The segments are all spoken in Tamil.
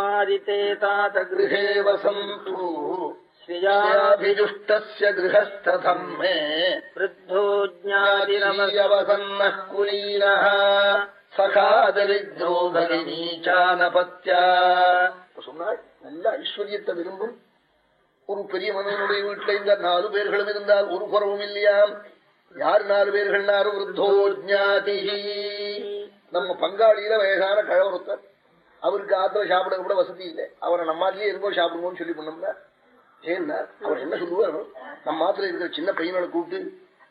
त्वादिते तात गृहे वसन्तु श्रियाभिजुष्टस्य गृहस्थथम् मे वृद्धो ज्ञातिरवस ज्ञातिरवसन्नः कुलीनः சகா தரித்ரோ பகினீச்சானபத்யா சொன்னால் நல்ல ஐஸ்வர்யத்தை விரும்பும் ஒரு பெரிய மனிதனுடைய வீட்டுல இந்த நாலு பேர்களும் இருந்தால் ஒரு குறவும் இல்லையாம் யார் நாலு பேர்கள் நாலு விருத்தோ ஜாதி நம்ம பங்காளியில வயசான கழவருத்தர் அவருக்கு ஆத்திர சாப்பிட கூட வசதி இல்லை. அவரை நம்ம மாதிரியே இருக்கோ சாப்பிடுவோம்னு சொல்லி பண்ணோம்னா ஏன்னா அவர் என்ன சொல்லுவார் நம்ம மாத்திர இருக்கிற சின்ன பையனோட கூப்பிட்டு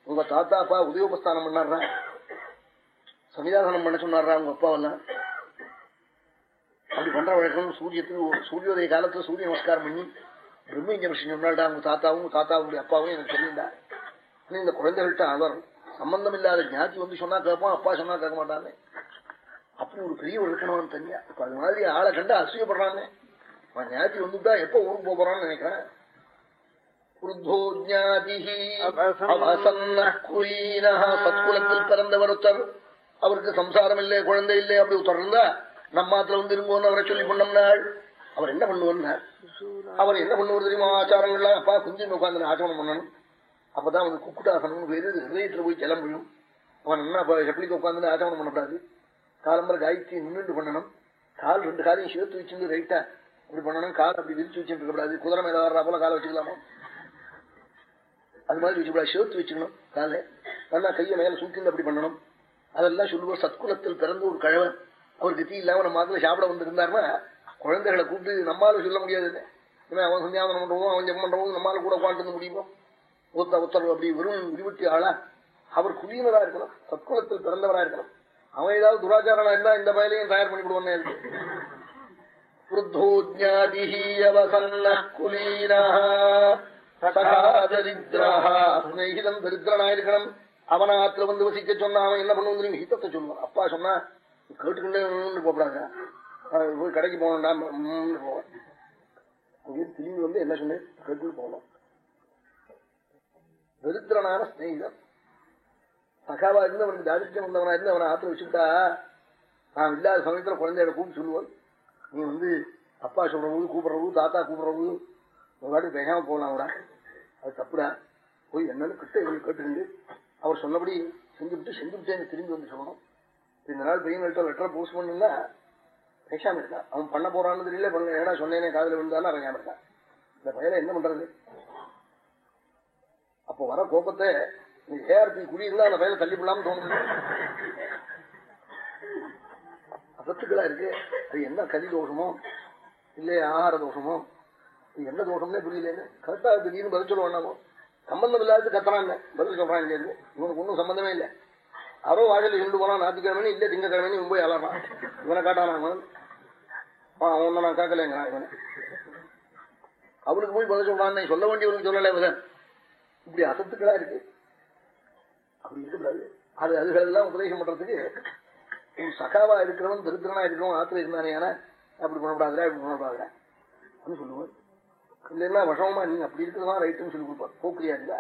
உங்க தாத்தா அப்பா உதயோபஸ்தானம் பண்ணார்றா சன்னிதாசனம் பண்ண சொன்னாரா உங்க அப்பாவெல்லாம்? அப்படி பண்ற வழக்கம் சூரியத்துக்கு சூரியோதய காலத்துல சூரிய நமஸ்காரம் பண்ணி பிரம்ம இன்ஜெக்ஷன் சொன்னாடா உங்க தாத்தாவும் உங்க தாத்தாவுடைய அப்பாவும் எனக்கு தெரியுண்டா இந்த குழந்தைகள்கிட்ட அவர் சம்பந்தம் இல்லாத ஞாதி வந்து சொன்னா கேட்பான் அப்பா சொன்னா கேட்க மாட்டானே அப்படி ஒரு பெரியவர் இருக்கணும் தனியா. இப்ப அது மாதிரி ஆளை கண்டு அசூயப்படுறானே அவன் ஞாதி வந்துட்டா எப்ப ஊருக்கு போறான்னு நினைக்கிறேன். சத்குலத்தில் பிறந்தவர் ஒருத்தர். அவருக்கு சம்சாரம் இல்லை குழந்தை இல்லை அப்படி தொடர்ந்தா நம்மாத்துல வந்து இருங்கோன்னு அவரை சொல்லி பண்ணோம்னாள் அவர் என்ன பண்ணுவார் அவர் என்ன பண்ணுவது தெரியுமா? ஆச்சாரங்கள்லாம் அப்பா குஞ்சு உட்காந்து ஆச்சரணம் பண்ணணும். அப்பதான் வந்து குக்குட்டாசனம் பேரு ஹிரதயத்துல போய் விழும் அவன் என்ன எப்படிக்கு உட்காந்து ஆச்சரணம் பண்ணக்கூடாது. காலம்பர காயத்ரி நின்றுட்டு பண்ணணும். கால் ரெண்டு காலையும் சேர்த்து வச்சிருந்து ரைட்டா இப்படி பண்ணணும். கால் அப்படி விரிச்சு வச்சுட்டு இருக்கக்கூடாது குதிரை மேல வர்றா போல காலை வச்சுக்கலாமா? அது மாதிரி வச்சுக்கூடாது சேர்த்து வச்சுக்கணும் காலை. நல்லா கையை மேல சூக்கிந்து அப்படி பண்ணணும். அதெல்லாம் சொல்லுவோம். சத்குலத்தில் பிறந்த ஒரு கழவன் அவருக்கு கத்தி இல்லாம நம்ம மாத்திர சாப்பிட வந்திருந்தாருன்னா குழந்தைகளை கூப்பிட்டு நம்மளால சொல்ல முடியாது. அவன் சந்தியாவனம் பண்றவோ அவன் ஜெம் பண்றவோ நம்மளால கூட உட்காந்து முடியுமோ? ஒருத்த ஒருத்தர் அப்படி வெறும் இருபத்தி ஆளா அவர் குடியினரா இருக்கணும். சத்குலத்தில் பிறந்தவரா இருக்கணும். அவன் ஏதாவது துராச்சாரனா இருந்தா இந்த பயலையும் தயார் பண்ணி விடுவானே ஸ்நேகிதம் தரித்திரனாயிருக்கணும். அவனை ஆத்துல வந்து வசிக்க சொன்னா அவன் என்ன பண்ணுவோம் தெரியும்? ஹிதத்தை சொல்லுவான். அப்பா சொன்னா கேட்டுக்கிட்டே போப்படாங்க போய் கடைக்கு போகணும்டா. போவேன். திரும்பி வந்து என்ன சொன்னேன்? கேட்டு போகணும். தரித்திரனான ஸ்நேகிதம் சகாவா இருந்து அவனுக்கு தாரித்தியம் வந்தவனா இருந்து அவனை ஆத்துல வச்சுட்டா நான் இல்லாத சமயத்துல குழந்தையோட கூப்பிட்டு சொல்லுவான். நீ வந்து அப்பா சொல்றது கூப்பிடுறது தாத்தா கூப்பிடுறது ஒரு வாட்டி பேசாம போகலாம் அவரா. அது தப்புடா. போய் என்னன்னு கிட்ட இவங்க கேட்டுருந்து அவர் சொன்னபடி செஞ்சுவிட்டு செஞ்சுவிட்டேன் திரும்பி வந்து சொல்லணும். இந்த நாள் பையன்கிட்ட லெட்டர் போஸ்ட் பண்ணுன்னா பேசாம இருக்கான் அவன் பண்ண போறான்னு தெரியல பண்ண ஏடா சொன்னேனே காதல விழுந்தாலும் அவன் இருக்கான் இந்த பையனை என்ன பண்றது? அப்போ வர கோபத்தை நீ ஏஆர்பி குழி இருந்தா அந்த பயில தள்ளி விடலாம்னு தோணுது. அசத்துக்களா இருக்கு. அது என்ன கதி தோஷமோ இல்லையே ஆகார தோஷமோ என்ன தோஷம்னே புரியலன்னு கரெக்டா திடீர்னு பதில் சொல்ல சம்பந்தம் இல்லாத கத்துறாங்க பதில் சொல்றான் இங்க இவனுக்கு ஒன்றும் சம்பந்தமே இல்லை. யாரோ வாசல் இருந்து போனா ஞாயிற்றுக்கிழமை இல்ல திங்கக்கிழமை போய் அலறான். இவனை காட்டானா அவன் அவன் நான் காக்கலைங்கிறான் இவனை. அவனுக்கு போய் பதில் சொல்றான் சொல்ல வேண்டியவனுக்கு சொல்லலை இவன். இப்படி அசத்துக்களா இருக்கு. அப்படி இருக்கக்கூடாது அது அதுகளெல்லாம் உபதேசம் பண்றதுக்கு சகாவா இருக்கிறவன் திருத்திரனா இருக்கிறவன் ஆத்திர இருந்தானே அப்படி பண்ணப்படாதா இப்படி பண்ணக்கூடாதுரா சொல்லுவேன் இல்லைன்னா விஷமமா நீங்க அப்படி இருக்கிறதா ரைட்டுன்னு சொல்லி கொடுப்பார். போக்குரியா இருந்தா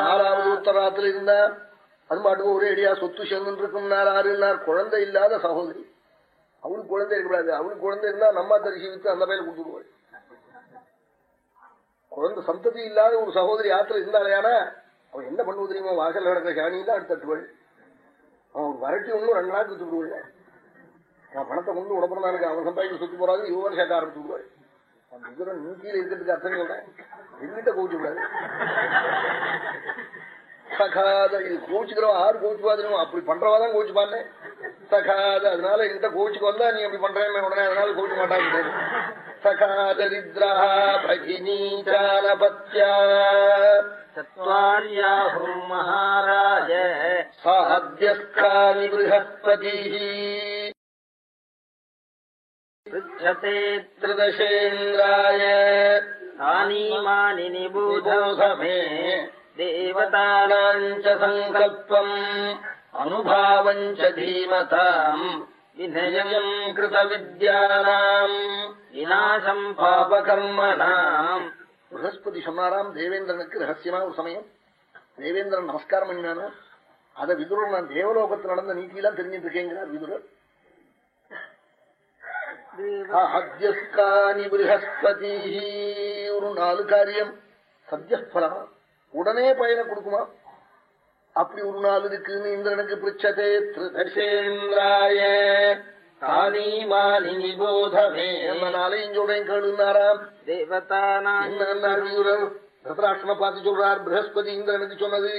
நாலாவது இருந்தா அது மாட்டுக்கு ஒரே அடியா சொத்து சேர்ந்து இருக்கும் நாலாறுனார் குழந்தை இல்லாத சகோதரி. அவளுக்கு குழந்தை இருக்கக்கூடாது. அவளுக்கு குழந்தை இருந்தா நம்ம தரிசி வித்து அந்த பயில கொடுத்துருவாள் குழந்தை சந்ததி இல்லாத ஒரு சகோதரி ஆத்துல இருந்தாலேயானா அவன் என்ன பண்ணுவது தெரியுமா? வாசல் நடக்கிற சாணியில அடுத்தட்டுவள் அவன் வரட்டி ஒன்றும் ரெண்டு நாள் கொடுத்து விடுவல நான் பணத்தை கொண்டு உடம்புறானுக்கு அவன் சம்பாதிக்க சுத்தி போறாது யுவன் சேர்க்க ஆரம்பிச்சு விடுவாள். முதிரம் நீக்கியில இருக்கிறதுக்கு அர்த்தம் சொல்றேன் எங்கிட்ட கோவிச்சு விடாது. சகாத இது கோவிச்சுக்கிறவன் ஆறு கோச்சுவா தெரியும்? அப்படி பண்றவாதான் கோச்சுப்பான்னு சகாத அதனால என்கிட்ட கோச்சுக்கு வந்தா நீ அப்படி பண்றேன் உடனே அதனால கோவிச்சு மாட்டாங்க सखादरिद्रः भगिनीजानपत्या चत्वार्याहुम् महाराज साध्यस्कानि बृहस्पतिः पृच्छते त्रिदशेन्द्राय तानीमानि निबोधोसमे देवतानाम् च सङ्कल्पम् अनुभावम् च धीमताम् विनयम् कृतविद्यानाम् विनाशम् पापकर्मणाम् बृहस्पति சொன்னாராம் தேவேந்திரனுக்கு ரகசியமா ஒரு சமயம் தேவேந்திரன் நமஸ்காரம் பண்ணினானா அத விதுரர் நான் தேவலோகத்தில் நடந்த நீதியெல்லாம் தெரிஞ்சுட்டு இருக்கேங்கிறார் விதுரர் அத்தியஸ்கானி பிருகஸ்பதி ஒரு நாலு காரியம் சத்தியபலமா உடனே பயனை கொடுக்குமா அப்படி ஒரு நாள் இருக்குன்னு இந்திரனுக்கு பிரிச்சதே தர்ஷேந்திராய காணிமானி நிபோதமே என்ன நாளையும் சொல்றேன் கேளுனாராம் தேவதானாம் என்ன விதுரர் தத்ராஷ்டம பார்த்து சொல்றார் பிரகஸ்பதி இந்திரனுக்கு சொன்னது.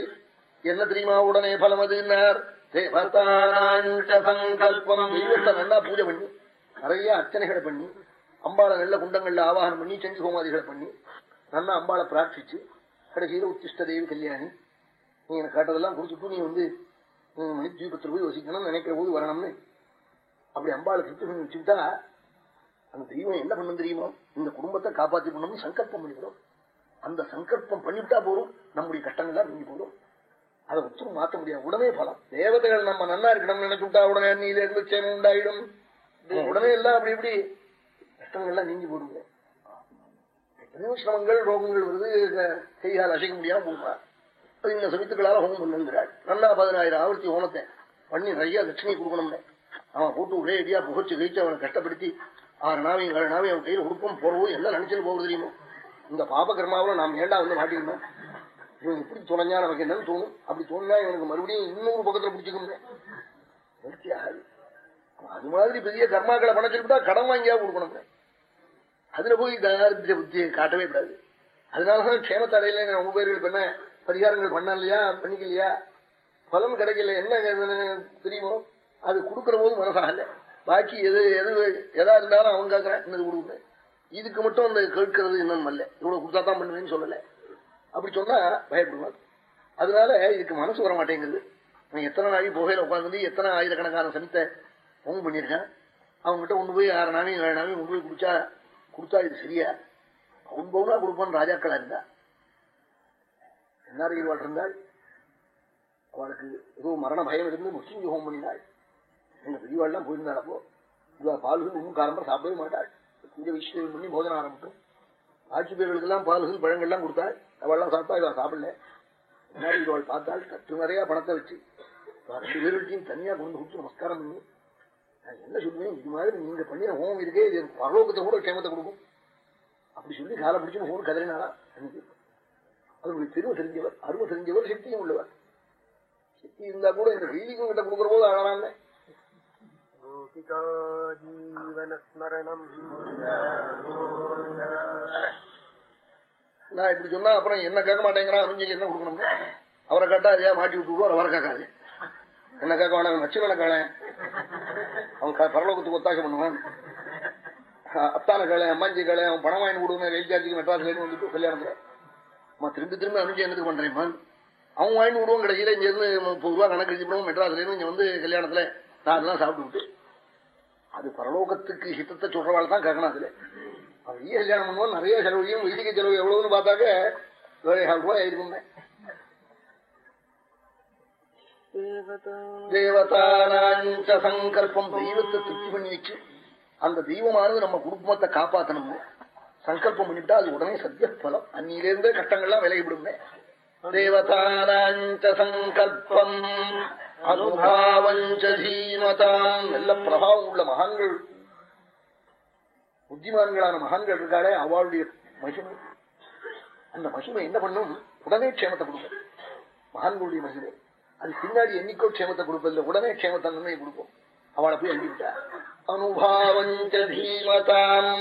என்ன தெரியுமா உடனே பலம் அதுன்னார்? தேவதானாஞ்ச சங்கல்பம். தெய்வத்தை நல்லா பூஜை பண்ணி நிறைய அர்ச்சனைகளை பண்ணி அம்பாளை நல்ல குண்டங்கள்ல ஆவாகனம் பண்ணி செஞ்சு ஹோமாதிகளை பண்ணி நல்லா அம்பாளை பிரார்த்திச்சு கடைசியில உச்சிஷ்ட தேவி கல்யாணி நீ எனக்கு கேட்டதெல்லாம் கொடுத்துட்டு நீ வந்து மணி தீபத்தில் போய் வசிக்கணும்னு நினைக்கிற போது வரணும்னு. அப்படி அம்பாளை திருப்தி வச்சுக்கிட்டா அந்த தெய்வம் என்ன பண்ணும் தெரியுமா? இந்த குடும்பத்தை காப்பாத்தி பண்ணணும்னு சங்கல்பம் பண்ணிவிடும் அந்த சங்கல்பம் பண்ணிவிட்டா போதும் நம்முடைய கஷ்டங்கள்லாம் நீங்கி போதும். அதை ஒத்தும் மாற்ற முடியாது. உடனே பலம். தேவதைகள் நம்ம நன்னா இருக்கணும்னு நினைச்சுட்டா உடனே நீல இருந்து சேமம் உண்டாயிடும். உடனே எல்லாம் அப்படி இப்படி கஷ்டங்கள்லாம் நீங்கி போடுங்க. எத்தனையோ சிரமங்கள் ரோகங்கள் வருது. கையால் அசைக்க முடியாம போகுமா? அது இந்த சமயத்துக்களால ஹோமம் பண்ணுங்கிறாள் நல்லா பதினாயிரம் ஆவர்த்தி ஹோமத்தை பண்ணி நிறைய தட்சிணை கொடுக்கணும்னு. அவன் போட்டு ஒரே அடியா புகச்சு கழிச்சு அவனை கஷ்டப்படுத்தி ஆறு நாவையும் ஏழு நாவையும் அவன் கையில் உடுப்பம் போறவோ என்ன நினைச்சுட்டு போகிறது தெரியுமோ? இந்த பாப கர்மாவில் நாம் ஏண்டா வந்து மாட்டிக்கணும் இவன் இப்படி துணைஞ்சா நமக்கு என்னன்னு தோணும். அப்படி தோணுனா இவனுக்கு மறுபடியும் இன்னொரு பக்கத்துல பிடிச்சிக்கணும். நிறுத்தி ஆகாது அது மாதிரி பெரிய கர்மாக்களை பணச்சிருப்பா கடன் வாங்கியா கொடுக்கணும். அதுல போய் தாரித்திர புத்தியை காட்டவே கூடாது. அதனாலதான் க்ஷேமத்தடையில ரொம்ப பேர்கள் பண்ண பரிகாரங்கள் பண்ணலையா பண்ணிக்கலையா? பலன் கிடைக்கல. என்ன தெரியுமோ? அது கொடுக்கற போது மனசாகல பாக்கி எது எது எதா இருந்தாலும் அவன் கேட்கறான் என்னது கொடுக்குறேன் இதுக்கு மட்டும் அந்த கேட்கறது இன்னும் அல்ல. இவ்வளவு கொடுத்தா தான் பண்ணுவேன்னு சொல்லல. அப்படி சொன்னா பயப்படுவான். அதனால இதுக்கு மனசு வர மாட்டேங்குது. நான் எத்தனை நாளை புகையில உட்காந்து எத்தனை ஆயிரக்கணக்கான சனித்தை ஹோம் பண்ணியிருக்கேன்? அவங்ககிட்ட கொண்டு போய் ஆறு நாளையும் ஏழு நாளையும் கொண்டு போய் குடிச்சா கொடுத்தா இது சரியா? அவன் பவுனா கொடுப்பான் ராஜாக்களா இருந்தா. என்ன வாழ் இருந்தாள் அவளுக்கு ஏதோ மரண பயம் இருந்து முஸ்லிம் யோகம் பண்ணினாள் எங்க பெரியவாள்லாம் போயிருந்தாள் அப்போ இவா பால்கள் இன்னும் காலம்பரம் சாப்பிடவே மாட்டாள். கொஞ்சம் விஷயம் பண்ணி போதனம் ஆரம்பிக்கும். ஆட்சி பேர்களுக்கெல்லாம் பால்கள் பழங்கள்லாம் கொடுத்தாள். அவள்லாம் சாப்பிட்டா இவா சாப்பிடல. முன்னாடி இவள் பார்த்தாள் கட்டு நிறைய பணத்தை வச்சு ரெண்டு பேருக்கையும் தனியா கொண்டு கொடுத்து நமஸ்காரம் பண்ணி நான் என்ன சொல்லுவேன்? இது மாதிரி நீங்க பண்ணின ஹோம் இருக்கே இது பரலோகத்தை கூட கேமத்தை கொடுக்கும். அப்படி சொல்லி காலை பிடிச்சு ஹோம் கதறினாரா எனக்கு அவருடைய பெருமை தெரிஞ்சவர் அருமை தெரிஞ்சவர் சக்தியும் உள்ளவர். சக்தி இருந்தா கூட இந்த வீதிக்கும் கிட்ட கொடுக்குற போது அழகான நான் இப்படி சொன்னா அப்புறம் என்ன கேட்க மாட்டேங்கிறான்? அருஞ்சிக்கு என்ன கொடுக்கணும் அவரை கேட்டா அதே மாட்டி விட்டு அவரை கேட்காது. என்ன கேட்க வேணாம் நச்சுவனை கேள. அவன் பரலோகத்துக்கு ஒத்தாசை பண்ணுவான். அத்தான கேள அம்மாஞ்சி கேள அவன் பணம் வாங்கி கொடுங்க ரயில் சார்ஜுக்கு மெட்ராஸ்ல வந்துட்டு கல்யாணத்துல. அம்மா திரும்பி திரும்பி அனுப்பிச்சு என்னதுக்கு பண்றேன்? அவன் வாங்கி விடுவோம் கடைசியில இங்க இருந்து முப்பது ரூபா கணக்கு வச்சுப்போம் மெட்ராஸ்ல இருந்து இங்க வந்து கல்யாணத்துல நான் அதெல்லாம் சாப்பிட்டு விட்டு அது பரலோகத்துக்கு ஹித்தத்தை சொல்றவாள் தான் கேட்கணும் அதுல. அவன் கல்யாணம் பண்ணுவோம் நிறைய செலவையும் வீட்டுக்கு செலவு எவ்வளவுன்னு பார்த்தாக்க ஏழு ரூபாய் ஆயிருக்கும் தேவதானாஞ்ச சங்கல்பம் தெய்வத்தை திருப்தி பண்ணி வச்சு அந்த தெய்வமானது நம்ம குடும்பத்தை காப்பாத்தணும்னு. சங்கல்பம் பண்ணிவிட்டா அது உடனே சத்திய பலம் அன்னிலிருந்தே கட்டங்கள்லாம் விலகிவிடும் தேவதானாஞ்ச சங்கல்பம் நல்ல பிரபாவம் உள்ள மகான்கள். புத்திமான்களான மகான்கள் இருக்காளே அவளுடைய மகிமை. அந்த மகிமை என்ன பண்ணும்? உடனே க்ஷேமத்தை கொடுக்கும். மகான்களுடைய மகிமை. அது பின்னாடி என்னைக்கோ க்ஷேமத்தை கொடுப்பதில்லை. உடனே க்ஷேமத்தை நன்மையை கொடுக்கும். அவளை போய் அள்ளிவிட்டா. அனுபாவஞ்ச தீமதாம்.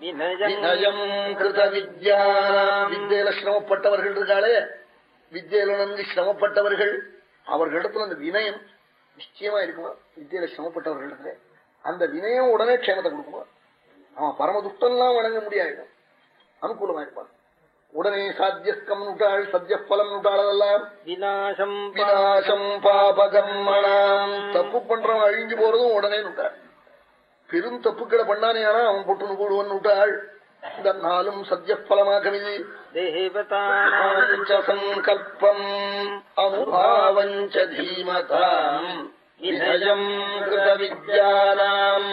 வினயம் கிருத வித்யா வித்தியில சிரமப்பட்டவர்கள் இருக்காளே. வித்தியில நன்கு சிரமப்பட்டவர்கள். அவர்களிடத்துல அந்த வினயம் நிச்சயமா இருக்குமா? வித்தியில சிரமப்பட்டவர்களிடத்துல அந்த வினயம் உடனே க்ஷேமத்தை கொடுக்குமா? அவன் பரமதுஷ்டெல்லாம் வணங்க முடியாது. அனுகூலமா இருப்பான் உடனே சாத்தியஸ்கம் நுட்டாள் சத்தியப்பலம் நுட்டாள் அதெல்லாம். விநாசம் விநாசம் பாபகர்மணாம். தப்பு பண்றவன் அழிஞ்சு போறதும் உடனே நுட்டாள் பெரும் தப்புக்களை பண்ணானே ஆனா அவன் பொட்டுன்னு போடுவன் விட்டாள். இந்த நாளும் சத்திய பலமாகவே சங்கல்பம் அனுபாவஞ்ச தீமதாம் விஜயம் கிருத வித்யானாம்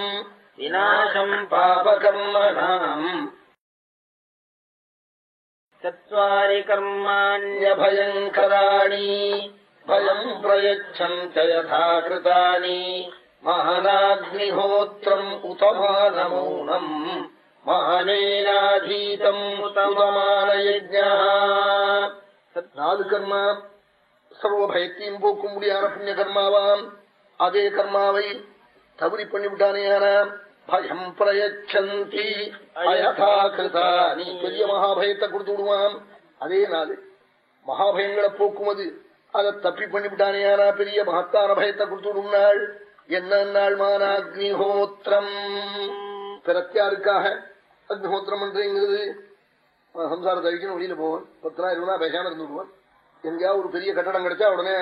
விநாசம் பாபகர்மணாம் சரி கர்மாண்யபயங்கராணி பயம் பிரயச்சந்த கிருதானி कृतानि महनाग्निहोत्रम् उत मानमौनम् மகனேனாதீதம் உதமான யஜ்ஞா நாலு கர்மா சர்வ பயத்தையும் போக்கும் முடியான புண்ணிய கர்மாவாம் அதே கர்மாவை தவறி பண்ணிவிட்டானேயான பயம் பிரயச்சந்தி அயதா கிருதானி பெரிய மகாபயத்தை கொடுத்து விடுவான் அதே நாள் மகாபயங்களை போக்குமது அதை தப்பி பண்ணிவிட்டானேயானா பெரிய மகத்தான பயத்தை கொடுத்து விடும் நாள் என்ன நாள் மானாக்னிஹோத்திரம் பிரத்யாருக்காக அக்னிஹோத்திரம் பண்றேங்கிறது சம்சாரத்தை அழிக்கணும் வெளியில போவான். பத்து நாள் இருபது பேசாம இருந்து எங்கேயா ஒரு பெரிய கட்டடம் கிடைச்சா உடனே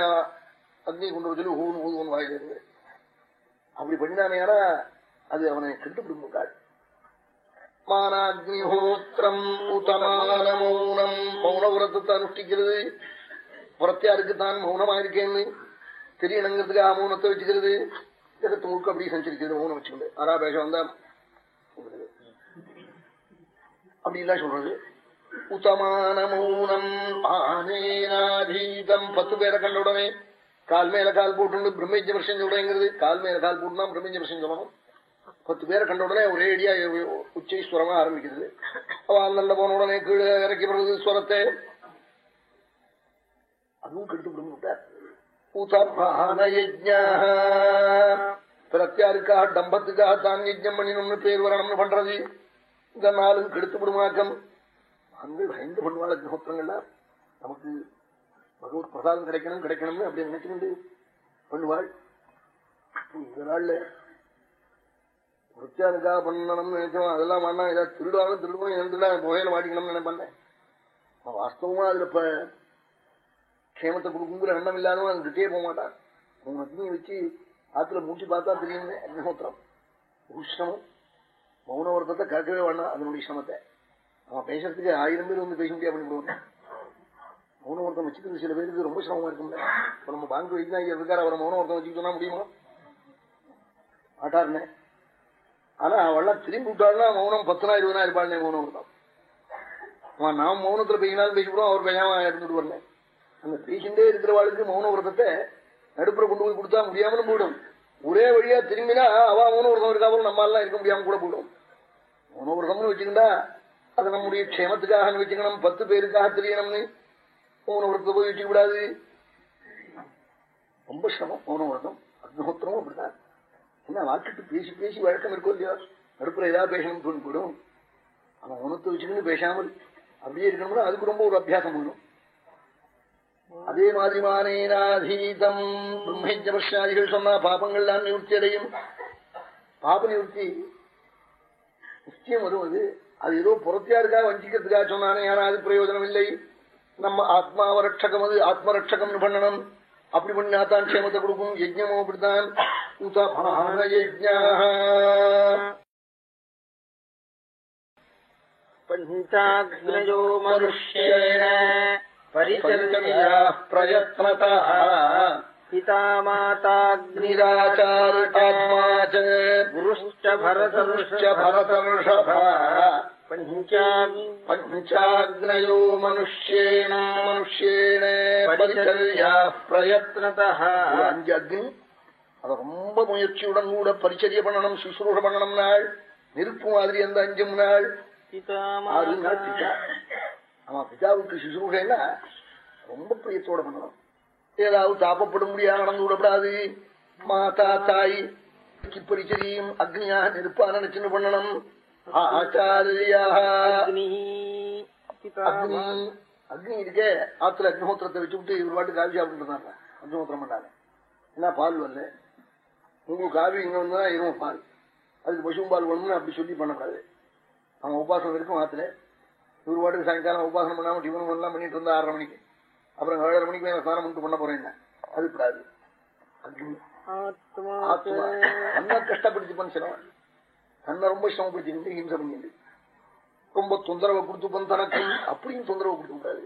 அக்னி கொண்டு வர சொல்லி ஊன் ஊதுவன் வாயிலிருந்து அப்படி பண்ணினானேனா அது அவனை கட்டுப்பிடிக்காள் மானாக்னிஹோத்திரம் உத்தமான மௌனம். மௌன உரத்தை அனுஷ்டிக்கிறது. புறத்தியாருக்கு தான் மௌனமா இருக்கேன்னு தெரியணுங்கிறதுக்காக மௌனத்தை வச்சுக்கிறது. ஜெகத்து முழுக்க அப்படியே சஞ்சரிக்கிறது மௌனம் வச்சுக்கிறது ஆறா பேசம் வந்தா அப்படிலாம் சொல்றது. உத்தமான மௌனம் ஆனேனாதீதம். பத்து பேரை கண்ட உடனே கால் மேல கால் போட்டு பிரம்மஜ வருஷம் சொல்றேங்கிறது கால் மேல கால் போட்டுனா பிரம்மஜ வருஷம் சொல்லணும் பத்து பேரை கண்ட உடனே ஒரே அடியா உச்சைஸ்வரமா ஆரம்பிக்கிறது. அவ நல்ல போன உடனே கீழே இறக்கி வருது ஸ்வரத்தை. அதுவும் கெட்டு விட்டார் பிரத்யாருக்காக டம்பத்துக்காக தான் யஜ்யம் பண்ணினோம்னு பேர் வரணும்னு பண்றது. இந்த நாளும் கெடுத்து விடுமாக்கம். அந்த பயந்து பண்ணுவாள் அக்னிஹோத்திரங்கள்ல நமக்கு பகவத் பிரசாதம் கிடைக்கணும் கிடைக்கணும்னு அப்படி நினைச்சுக்கிண்டு பண்ணுவாள். இந்த நாள்ல பிரத்யாருக்காக பண்ணணும்னு நினைச்சோம் அதெல்லாம் பண்ணா ஏதாவது திருடுவாங்க திருடுவோம் எழுந்துடா புகையில மாட்டிக்கணும்னு நினைப்பேன். வாஸ்தவமா அதுல இப்ப க்ஷேமத்தை கொடுக்குங்கிற எண்ணம் இல்லாதவன் அது கிட்டே போக மாட்டான் அவன் அக்னியை வச்சு ஆத்துல மூட்டி பார்த்தா தெரியுங்க அக்னிஹோத்திரம் உஷ்ணமும் மௌன வருத்தத்தை கேட்கவே வேண்டாம் அதனுடைய சிரமத்தை அவன் பேசுறதுக்கு ஆயிரம் பேர் வந்து பேச முடியாது பண்ணிவிடுவாங்க மௌன ஒருத்தம் வச்சுக்கிறது சில பேருக்கு ரொம்ப சிரமமா இருக்கும்ல இப்ப நம்ம பேங்க் வைக்கிறாங்க இருக்காரு அவரை மௌன ஒருத்தம் வச்சுக்க முடியுமா மாட்டாருனே ஆனா அவெல்லாம் திரும்பி விட்டாள்னா மௌனம் பத்துனா இருபதுனா இருப்பாள்னே நாள் அவன் நாம் மௌனத்துல பேசினாலும் பேசிவிடுவோம் அவர் பேசாம இருந்துட்டு வரல அந்த பேசிண்டே இருக்கிறவாளுக்கு மௌன விரதத்தை நடுப்புற கொண்டு போய் கொடுத்தா முடியாமலும் போயிடும். ஒரே வழியா திரும்பினா அவ மௌன விரதம் இருக்கா நம்ம நம்மளால இருக்க முடியாம கூட போயிடும். மௌன விரதம்னு வச்சுக்கிட்டா அது நம்முடைய க்ஷேமத்துக்காக வச்சுக்கணும் பத்து பேருக்காக தெரியணும்னு மௌன விரதத்தை போய் வச்சுக்க கூடாது. ரொம்ப சிரமம் மௌன விரதம் அக்னோத்திரமும் அப்படிதான் என்ன வாக்கிட்டு பேசி பேசி வழக்கம் இருக்கும் இல்லையா நடுப்புற ஏதாவது பேசணும்னு தோணி போயிடும். அவன் மௌனத்தை வச்சுக்கணும்னு பேசாமல் அப்படியே இருக்கணும்னா அதுக்கு ரொம்ப ஒரு அபியாசம் போயிடும். அதே மாதிரி மானேனாதீதம் பிரம்மேஜபர்ஷாதிகள் சொன்னா பாபங்கள்லாம் நிவர்த்தி அடையும். பாப நிவர்த்தி நிச்சயம் வரும் அது அது ஏதோ புறத்தியாருக்காக வஞ்சிக்கிறதுக்காக சொன்னானே ஆனா அது பிரயோஜனம் இல்லை நம்ம ஆத்மாவ ரட்சகம் அது ஆத்மரட்சகம்னு பண்ணணும். அப்படி பண்ணா தான் கஷேமத்தை கொடுக்கும். யஜ்ஞமும் அப்படித்தான். பஞ்சாத்மஜோ யஜ்ஞா ச குருஷ்ட பரதருஷ்ட பரதர்ஷப பஞ்சாக்னி பஞ்சாக்னயோ மனுஷ்யேண மனுஷ்யேண பரிச்சர்யா பிரயத்னதா ஒரு அஞ்சு அக்னி அத ரொம்ப முயற்சியுடன் கூட பரிச்சரிய பண்ணணும் சுசுரூஷ பண்ணணும் நாள் நெருப்பு மாதிரி அந்த அஞ்சும் நாள். ஆறு நாள் ஆமா பிதாவுக்கு சுசுரூஷன்னா ரொம்ப பிரியத்தோட பண்ணணும். ஏதாவது தாப்பப்படும் முடியாது நடந்து விடப்படாது. மாதா தாய் பரிச்சரியும் அக்னியாக நெருப்பா நினைச்சுன்னு பண்ணணும். அக்னி. அக்னி. இருக்கே. ஆத்துல அக்னிஹோத்திரத்தை வச்சு விட்டு இவர் பாட்டு காவி சாப்பிட்டு அக்னிஹோத்திரம் பண்ணாங்க என்ன பால் வரல? உங்களுக்கு காவி இங்க வந்தா இருக்கும் பால். அதுக்கு பசுவும் பால் வேணும்னு அப்படி சொல்லி பண்ணக்கூடாது. அவன் உபாசனம் இருக்கும் ஆத்துல. இவர் பாட்டுக்கு சாயங்காலம் உபாசனம் பண்ணாம டிஃபன் எல்லாம் பண்ணிட்டு இருந்தா ஆறரை மணிக்கு. அப்புறம் ஏழரை மணிக்கு மேல ஸ்நானம் பண்ணிட்டு பண்ண போறேன் அது கூடாது தன்னை கஷ்டப்படுத்தி சிரமம் தன்னை ரொம்ப சிரமப்படுத்திக்கிட்டு ஹிம்சை பண்ணிட்டு ரொம்ப தொந்தரவை கொடுத்து பண்ண அப்படியும் தொந்தரவு கொடுக்க கூடாது.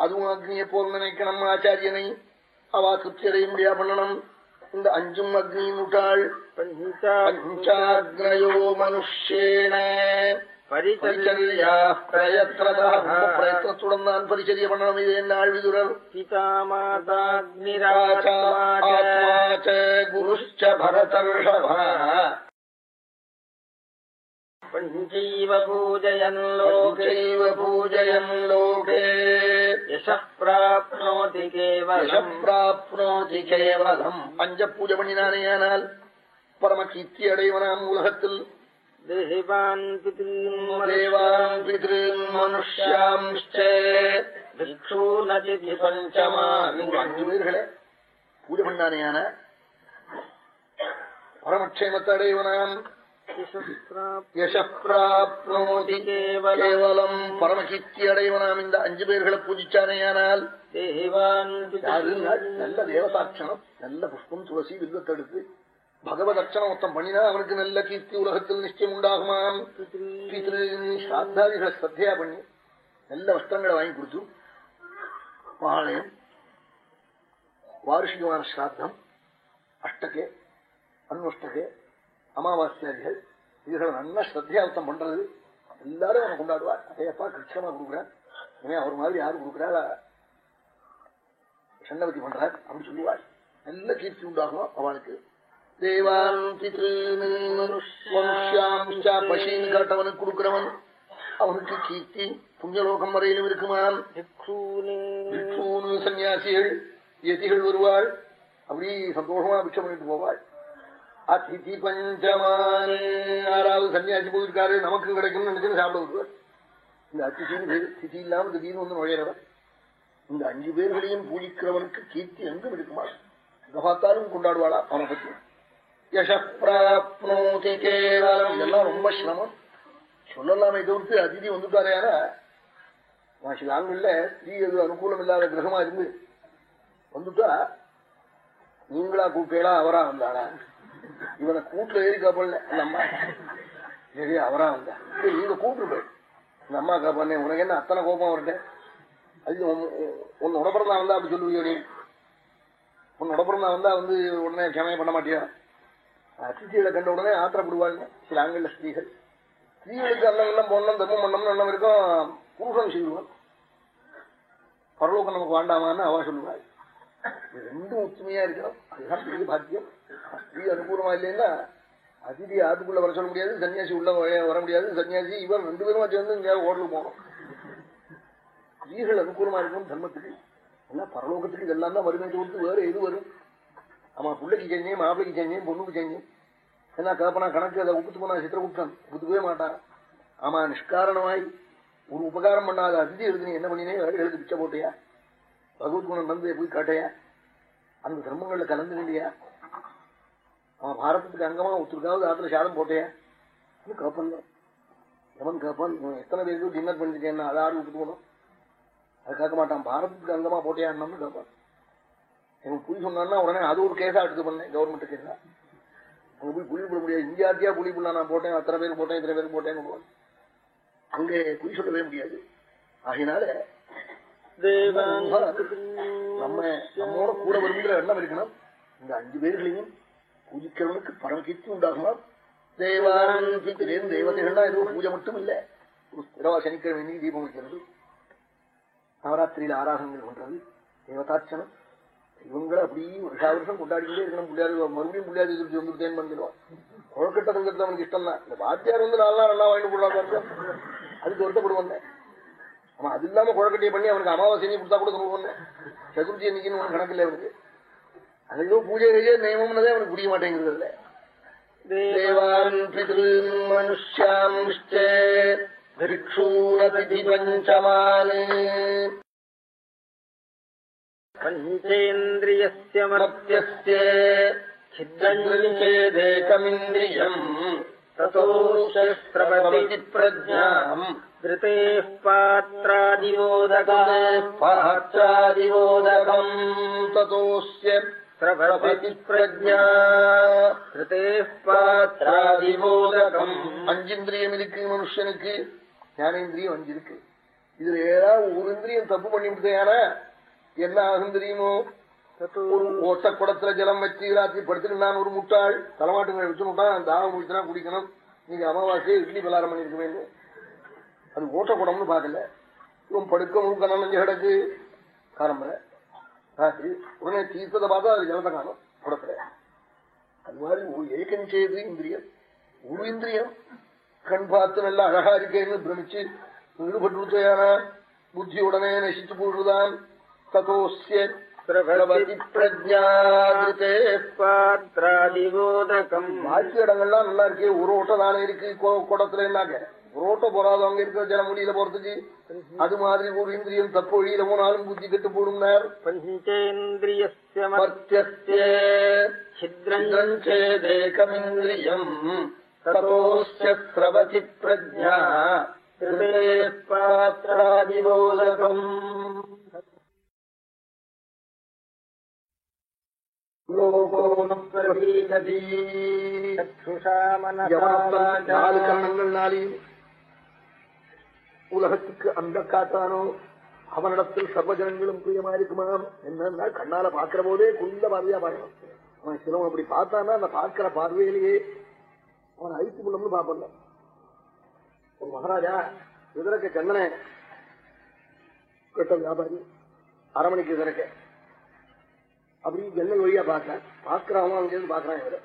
அதுவும் அக்னியை போல் நினைக்கணும் ஆச்சாரியனை. அவா திருப்தி அடைய முடியா பண்ணணும். இந்த அஞ்சும் அக்னி நுட்டாள் பஞ்சா பஞ்சாக்னயோ மனுஷேன பிரயத்னத்துடன் தான் பரிச்சரிய பண்ணணும் இது என்ன ஆழ்விதுரர் குருஷ்ச பரதர்ஷபா பஞ்சைவ பூஜயன் லோகே பூஜயம் லோகே யசப்பிராப்னோதி யசப்பிராப்னோதி கேவலம் பஞ்ச பூஜை பண்ணினானேயானால் பரம கீர்த்தி அடைவனாம் உலகத்தில் தேவான் பிதிருன் மனுஷ்யாம் பிக்ஷு நதி பஞ்சமா இவங்க அஞ்சு பேர்களை பூஜை பண்ணானேயான பரமக்ஷேமத்தை அடைவனாம் கேவலம் பரமகீர்த்தி அடைவனாம் இந்த அஞ்சு பேர்களை பூஜிச்சானேயானால் நல்ல தேவசாட்சணம் நல்ல புஷ்பம் துளசி வில்வத்தெடுத்து பகவத் அர்ச்சனம் மொத்தம் பண்ணினா அவனுக்கு நல்ல கீர்த்தி உலகத்தில் நிச்சயம் உண்டாகுமாம். ஸ்ராத்தாதிகளை ஸ்ரத்தையா பண்ணி நல்ல வஸ்திரங்களை வாங்கி கொடுத்து மகாலயம் வாரிஷிகமான ஸ்ராத்தம் அஷ்டகே அன்வஷ்டகே அமாவாசியர்கள் இவர்களை நல்லா ஸ்ரத்தையாவத்தம் பண்றது. எல்லாரும் அவன் கொண்டாடுவார். அதையப்பா கிருஷ்ணமா கொடுக்குறான் இனிமே அவர் மாதிரி யாரும் கொடுக்குறா? சண்டபதி பண்றார் அப்படின்னு சொல்லுவாள் நல்ல கீர்த்தி உண்டாகணும் அவனுக்கு பசின்னு காட்டவனுக்கு கொடுக்கிறவன். அவனுக்கு கீர்த்தி புண்ணியலோகம் வரையிலும் இருக்குமான் சன்னியாசிகள் எதிகள் வருவாள். அப்படி சந்தோஷமா பிச்சை பண்ணிட்டு போவாள். அதிதி பஞ்சமான யாராவது சன்னியாசி போயிருக்காரு நமக்கு கிடைக்கும்னு நினைச்சு சாப்பிட வருவார் இந்த அதிதின்னு பேரு திதி இல்லாம திடீர்னு வந்து நுழையிறவன் இந்த அஞ்சு பேர்களையும் பூஜிக்கிறவனுக்கு கீர்த்தி எங்கும் இருக்குமாள் பார்த்தாலும் கொண்டாடுவாளா? அவனை பத்தி. யசப்பிராப்னோதி கேவலம். இதெல்லாம் ரொம்ப சிரமம். சொல்லலாமே தவிர்த்து அதிதி வந்துட்டாரே ஆனா நான் சில ஆண்கள்ல ஸ்ரீ அது அனுகூலம் இல்லாத கிரகமா இருந்து வந்துட்டா நீங்களா கூப்பிட்டா அவரா வந்தாளா? இவனை கூட்டுல ஏறி காப்பாடல அந்த அம்மா. சரி அவரா வந்தா. சரி, நீங்க கூப்பிட்டு இந்த அம்மா காப்பானே உனக்கு என்ன அத்தனை கோபம் வருட்டேன் அது உன் உடப்பிறந்தா வந்தா அப்படி சொல்லுவியோ நீ? உன் உடப்பிறந்தா வந்தா வந்து உடனே க்ஷமைய பண்ண மாட்டியா? அதிர்ச்சிகளை கண்ட உடனே ஆத்திரப்படுவாங்க சில ஆங்கில ஸ்திரீகள். ஸ்திரீகளுக்கு அன்னம் எல்லாம் போடணும் தர்மம் பண்ணணும்னு எண்ணம் இருக்கும். புருஷன் செய்வான் பரலோகம் நமக்கு வேண்டாமான்னு அவன் சொல்லுவாள். ரெண்டும் ஒற்றுமையா இருக்கிறோம் அதுதான் பெரிய பாக்கியம். ஸ்திரீ அனுகூலமா இல்லைன்னா அதிதி ஆத்துக்குள்ள வர சொல்ல முடியாது சன்னியாசி உள்ள வர- வர முடியாது. சன்னியாசி இவர் ரெண்டு பேரும் சேர்ந்து இங்கேயாவது ஹோட்டலுக்கு போகணும். ஸ்திரீகள் அனுகூலமா இருக்கணும் தர்மத்துக்கு. எல்லாம் பரலோகத்துக்கு இதெல்லாம் தான் வருமே கொடுத்து வேற எது வரும்? ஆமா பிள்ளைக்கு செஞ்சேன் மாப்பிள்ளைக்கு செஞ்சேன் பொண்ணுக்கு செஞ்சேன் என்ன கலப்பனா கணக்கு அதை உப்புத்து போனா சித்திரகுப்தன் உப்புத்துக்கவே மாட்டான். ஆமா நிஷ்காரணமாய் ஒரு உபகாரம் பண்ணாத அதிதி எழுதி நீ என்ன பண்ணினே எழுது பிச்சை போட்டியா? பகவத்குணம் நடந்து போய் காட்டையா? அந்த தர்மங்கள்ல கலந்து இல்லையா அவன் பாரதத்துக்கு அங்கமா ஒத்துருக்காவது ஆத்துல சாதம் போட்டேன் கேப்பன் எவன் கேப்பன் எத்தனை பேருக்கு டின்னர் பண்ணிருக்கேன் அதை ஆறு விட்டு போனோம் அது கேட்க மாட்டான் பாரதத்துக்கு அங்கமா போட்டியான்னு கேப்பான் எனக்கு புலி சொன்னான்னா உடனே அது ஒரு கேஸா எடுத்து பண்ணேன் கவர்மெண்ட் கேஸா அங்க போய் புலி போட முடியாது இந்தியாத்தியா புலி பண்ணா நான் போட்டேன் அத்தனை பேர் போட்டேன் இத்தனை பேர் போட்டேன்னு அங்கே புலி சொல்லவே முடியாது ஆகினால நம்ம நம்மோட கூட வருங்கிற எண்ணம் இருக்கணும் இந்த அஞ்சு பேர்களையும் பூஜிக்கிறவனுக்கு பரமகீர்த்தி உண்டாகுமா? தேவான் பித்திரேன் தேவதைகள்னா எதுவும் பூஜை மட்டும் இல்ல. ஸ்திரவா சனிக்கிழமை தீபம் வைக்கிறது. நவராத்திரியில ஆராதனைகள் பண்றது. தேவதாட்சணம். இவங்களை அப்படி வருஷா வருஷம் கொண்டாடிக்கிட்டே இருக்கணும். பிள்ளையாரு மறுபடியும் பிள்ளையாரு திருச்சி வந்து தேன் பண்ணிடுவான் குழக்கட்டை தங்கிறது அவனுக்கு இஷ்டம் தான். இந்த வாத்தியார் வந்து நாலு நாள் நல்லா வாங்கிட்டு போடலாம் அதுக்கு வருத்தப்படுவாங்க ஆமா அது இல்லாம குழக்கட்டையை பண்ணி அவனுக்கு அமாவாசை கொடுத்தா கூட சொல்லுவாங்க சதுர்த்தி அன்னைக்குன்னு ஒண்ணு கணக்கு இல்லை அவனுக்கு. அது ஏதோ பூஜை கையே நியமம்னதே அவனுக்கு புரிய மாட்டேங்கிறது இல்ல தேவான் பிதிருன் மனுஷ்யாம்ச்ச பிக்ஷூரதி பஞ்சமான் पञ्चेन्द्रियस्य मर्त्यस्य छिद्रञ्चेदेकमिन्द्रियम् ततो प्रभवति प्रज्ञाम् धृतेः पात्रादिवोदकः पात्रादिवोदकम् ततोऽस्य பிரபதி பிரஜா அஞ்சிந்திரியம் இருக்கு மனுஷனுக்கு ஞானேந்திரியம் அஞ்சு இருக்கு இதுல ஏதாவது ஒரு இந்திரியம் தப்பு பண்ணிவிட்டேனா என்ன ஆகும் தெரியுமோ? ஒரு ஓட்ட குடத்துல ஜலம் வச்சு ராத்திரி படுத்துட்டு நான் ஒரு முட்டாள். தலைமாட்டுங்களை வச்சு முட்டான் தானம் குடிச்சுனா குடிக்கணும். நீங்க அமாவாசையை இட்லி பலாரம் பண்ணிருக்கவே அது ஓட்ட குடம்னு பாக்கல இவன் படுக்க மூக்க நனைஞ்சு கிடக்கு. காரம்பரை உடனே தீர்த்ததை பார்த்தா அது ஜலத்தை காணும் குடத்துல அது மாதிரி ஒரு ஏகம் செய்து இந்திரியம் ஒரு இந்திரியம் கண் பார்த்து நல்லா அழகா இருக்கேன்னு பிரமிச்சு ஈடுபட்டு புத்தி உடனே நசிச்சு போடுதான் ததோசிய பாத்திராதிபோதகம் பாக்கி இடங்கள்லாம் நல்லா இருக்கே ஒரு ஓட்டம் தானே இருக்கு குடத்துல என்னாக்க புரோட்ட போறாது அங்க இருக்கிற ஜனம் வெளியில போறதுக்கு. அது மாதிரி ஒரு இந்திரியம் தப்பு வழியில போனாலும் புத்தி கெட்டு போடும் பஞ்சேந்திரியேந்திரியம் தோஸ்ரவதி பிரஜா உலகத்துக்கு அந்த காத்தானோ அவனிடத்தில் சர்வஜனங்களும் பிரியமா இருக்குமாம் என்னன்னா கண்ணால பாக்குற போதே குந்த பார்வையா பாக்கணும் அவன் சிலவன் அப்படி பார்த்தானா அந்த பார்க்கிற பார்வையிலேயே அவன் ஐத்து முள்ளம்னு பாப்பல ஒரு மகாராஜா எதிரக்க சந்தன கட்ட வியாபாரி அரமணிக்கு எதிரக்க அப்படி ஜன்னல் வழியா பார்க்கறான். பார்க்கிறவன் அங்கிருந்து பார்க்கறான் இவரை.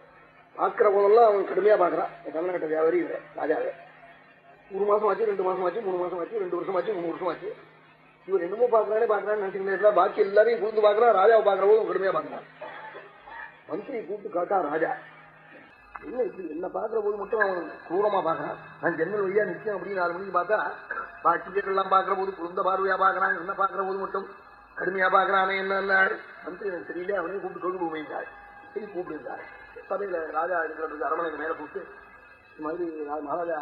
பார்க்கிற போதெல்லாம் அவன் கடுமையா பார்க்கறான். சந்தன கட்ட வியாபாரி இவரை ராஜாவே. ஒரு மாசம் ஆச்சு ரெண்டு மாசம் ஆச்சு மூணு மாசம் ஆச்சு ரெண்டு வருஷம் ஆச்சு மூணு வருஷம் ஆச்சு. இவர் என்னமோ பாக்குறானே பாக்குறான்னு நினைச்சுக்கிட்டு பாக்கி எல்லாரையும் கூந்து பாக்குறான் ராஜாவை பாக்குற போது கடுமையா பாக்குறான் மந்திரி கூப்பிட்டு காட்டா ராஜா. இல்ல இப்படி என்ன பாக்குற போது மட்டும் அவன் क्रूரமா பாக்குறான் நான் ஜன்னல் வழியா நிச்சயம் அப்படின்னு நாலு மணிக்கு பார்த்தா பாக்கி எல்லாம் பாக்குற போது குழந்த பார்வையா பாக்குறான் என்ன பாக்குற போது மட்டும் கடுமையா பாக்குறானே என்ன மந்திரி எனக்கு தெரியல அவனையும் கூப்பிட்டு கொண்டு போயிருந்தாள் சரி கூப்பிட்டு கூப்பிடுந்தாள் சபையில ராஜா இருக்கிறதுக்கு அரமனைக்கு மேல கூப்பிட்டு இந்த மாதிரி மகாராஜா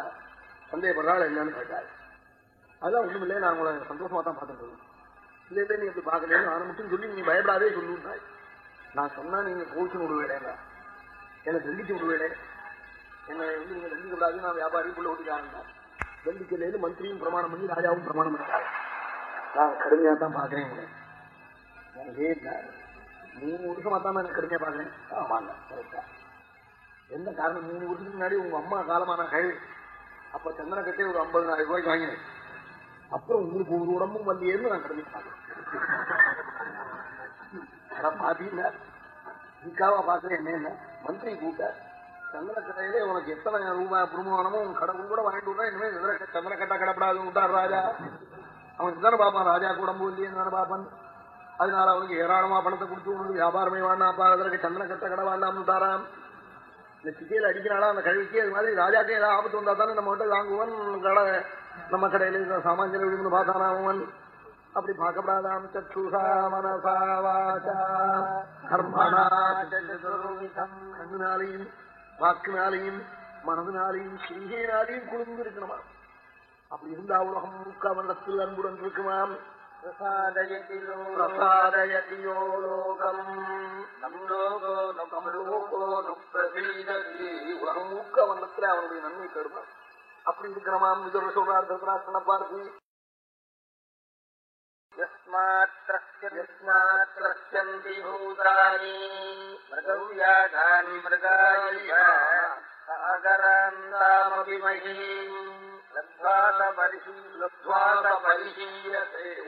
சந்தேகப்படுறாள் என்னன்னு கேட்டாள். அதான் ஒண்ணும் இல்லை நான் உங்களை சந்தோஷமா தான் பார்த்துட்டு இருக்கேன். இல்லை இல்லை நீ எப்படி பார்க்கலன்னு நான் மட்டும் சொல்லி நீ பயப்படாதே சொல்லுன்னாள். நான் சொன்னா நீங்க கோச்சு விடுவேடேங்க என்னை? தண்டிச்சு விடுவேடே என்னை வந்து நீங்க தண்டிக்க கூடாது நான் வியாபாரி உள்ள ஓட்டிக்காரங்க தண்டிக்கலேன்னு மந்திரியும் பிரமாணம் பண்ணி ராஜாவும் பிரமாணம் பண்ணிட்டாங்க. நான் கடுமையா தான் பாக்குறேன் உங்களை. எனக்கே மூணு வருஷமா தான் நான் கடுமையா பாக்குறேன் ஆமாங்க கரெக்டா எந்த காரணம்? மூணு வருஷத்துக்கு முன்னாடி உங்க அம்மா காலமான கழிவு. அப்ப சந்தன கட்டே ஒரு ஐம்பது ரூபாய்க்கு வாங்கினேன். அப்புறம் உங்களுக்கு ஒரு உடம்பும் வந்தியேன்னு நான் கடுமையா பாத்தீங்கன்னா இதுக்காக பாக்குறேன் என்ன மந்திரி கூட்ட சந்தன உனக்கு எத்தனை ரூபாய் புருமானமோ உன் கூட வாங்கிட்டு விட்டா இனிமே இதுல கடப்படாது விட்டார் ராஜா. அவன் தானே பாப்பான் ராஜா உடம்பு இல்லையே தானே பாப்பான். அதனால அவனுக்கு ஏராளமா பணத்தை கொடுத்து வியாபாரமே வியாபாரமே வேண்டாம்ப்பா அதற்கு சந்தனக்கட்டை கடை வேண்டாம்னு விட்டாராம் இந்த சிக்கையில அடிக்கிறாளா அந்த கழுவிக்கு அது மாதிரி ராஜாக்கே ஏதாவது ஆபத்து வந்தா தானே நம்ம கிட்ட வாங்குவன் கடை நம்ம கடையில இருக்கிற சாமான்கள் விடுன்னு பார்த்தானா அவன் அப்படி பார்க்கப்படாதாம் சற்றுஷா மனசா வாசா. கர்மணா கண்ணினாலையும் வாக்குனாலையும் மனதினாலையும் சிங்கையினாலையும் குளிர்ந்து இருக்கணுமா அப்படி இருந்தா உலகம் முழுக்க அன்புடன் இருக்குமாம். பிரசாதயதிலோ பிரசாதயதியோ லோகம் நம் லோகோ நம் லோகோ நுப்பிரசீததி. உலகம் முழுக்க அவனிடத்துல அவனுடைய நன்மை கருமா அப்படி இருக்கிறமாம் இதோட சொல்றார் திருத்தராஷ்டனை பார்த்து यस्मात्रस्यन्ति भूतानि मृगव्याघान् मृगायिव सागरान्तामपि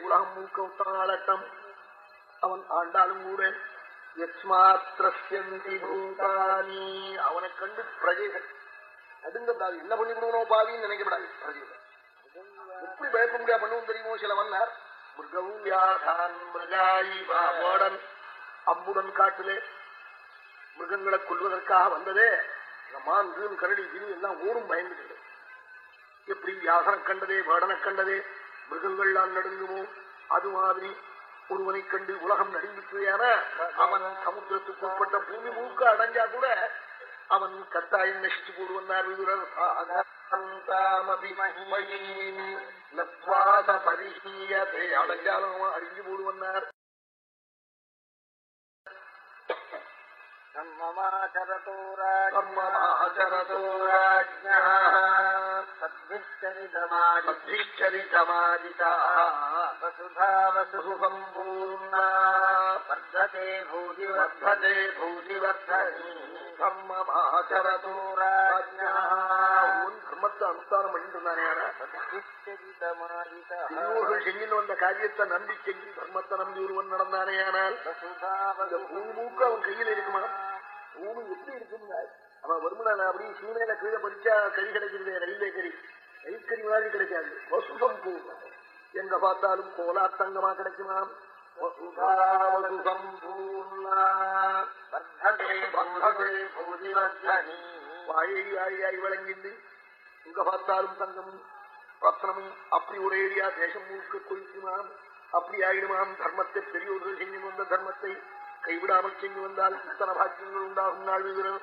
உலகம் மூக்க விட்டான் ஆளட்டம் அவன் ஆண்டாலும் கூட அவனை கண்டு பிரஜைகள். நடுங்கப்படாது என்ன பண்ணிவிடுவனோ பாவின்னு நினைக்கப்படாது. பிரஜைகள். எப்படி பயப்பட முடியாது பண்ணுவோம் தெரியுமோ சில வந்தார் மிருகவுடன் அம்புடன் காட்டிலே மிருகங்களை கொள்வதற்காக வந்ததே. மான் கரடி கிளி எல்லாம் ஊரும் பயந்துட்டு எப்படி வியாசனை கண்டதே வேடனை கண்டதே மிருகங்கள்லாம் நடுங்குமோ? அது மாதிரி ஒருவனை கண்டு உலகம் நடுங்கிட்டுயான அவன் சமுத்திரத்துக்கு உட்பட்ட பூமி மூக்க அடைஞ்சா கூட அவன் கட்டாயம் நசிச்சு போடுவன்னார் அடைஞ்சாலும் அறிஞ்சு அழிஞ்சு போடுவன்னார் कर्ममाचरतो कर्ममाचरतो राज्ञः। सद्भिश्चरितमादिता वसुधा वसुभम् पूर्णा। वर्धते भूति वर्धते भूति वर्धते कर्ममाचरतो राज्ञः தர்மத்தை அனுஷ்டானம் பண்ணிட்டு இருந்தானே ஆனா பிரதிஷ்டிதமாதிதா பெரியோர்கள் செஞ்சின்னு வந்த காரியத்தை நம்பி செஞ்சு தர்மத்தை நம்பி ஒருவன் நடந்தானே ஆனால் அந்த பூமி மூக்க அவன் கையில இருக்குமா? பூமி எப்படி இருக்குங்க அவன் வருமானம் அப்படி சீமையில கீழே படிச்சா கறி கிடைக்கிறது ரயில்வே கறி. ரயில்கறி மாதிரி கிடைக்காது. வசுதம் பூர்ணம் எங்க பார்த்தாலும் கோலாத்தங்கமா கிடைக்குமா? வசுதாவசுதம் பூர்ணா விளங்கிண்டு எங்க பார்த்தாலும் தங்கமும் ரத்னமும் அப்படி ஒரு ஏரியா தேசம் முழுக்க கொய்க்குமாம் அப்படி ஆயிடுமாம் தர்மத்தை பெரியோர்கள் செஞ்சு வந்த தர்மத்தை. கைவிடாமல் செஞ்சு வந்தால் இத்தனை பாக்கியங்கள் உண்டாகும் நாள் விவரம்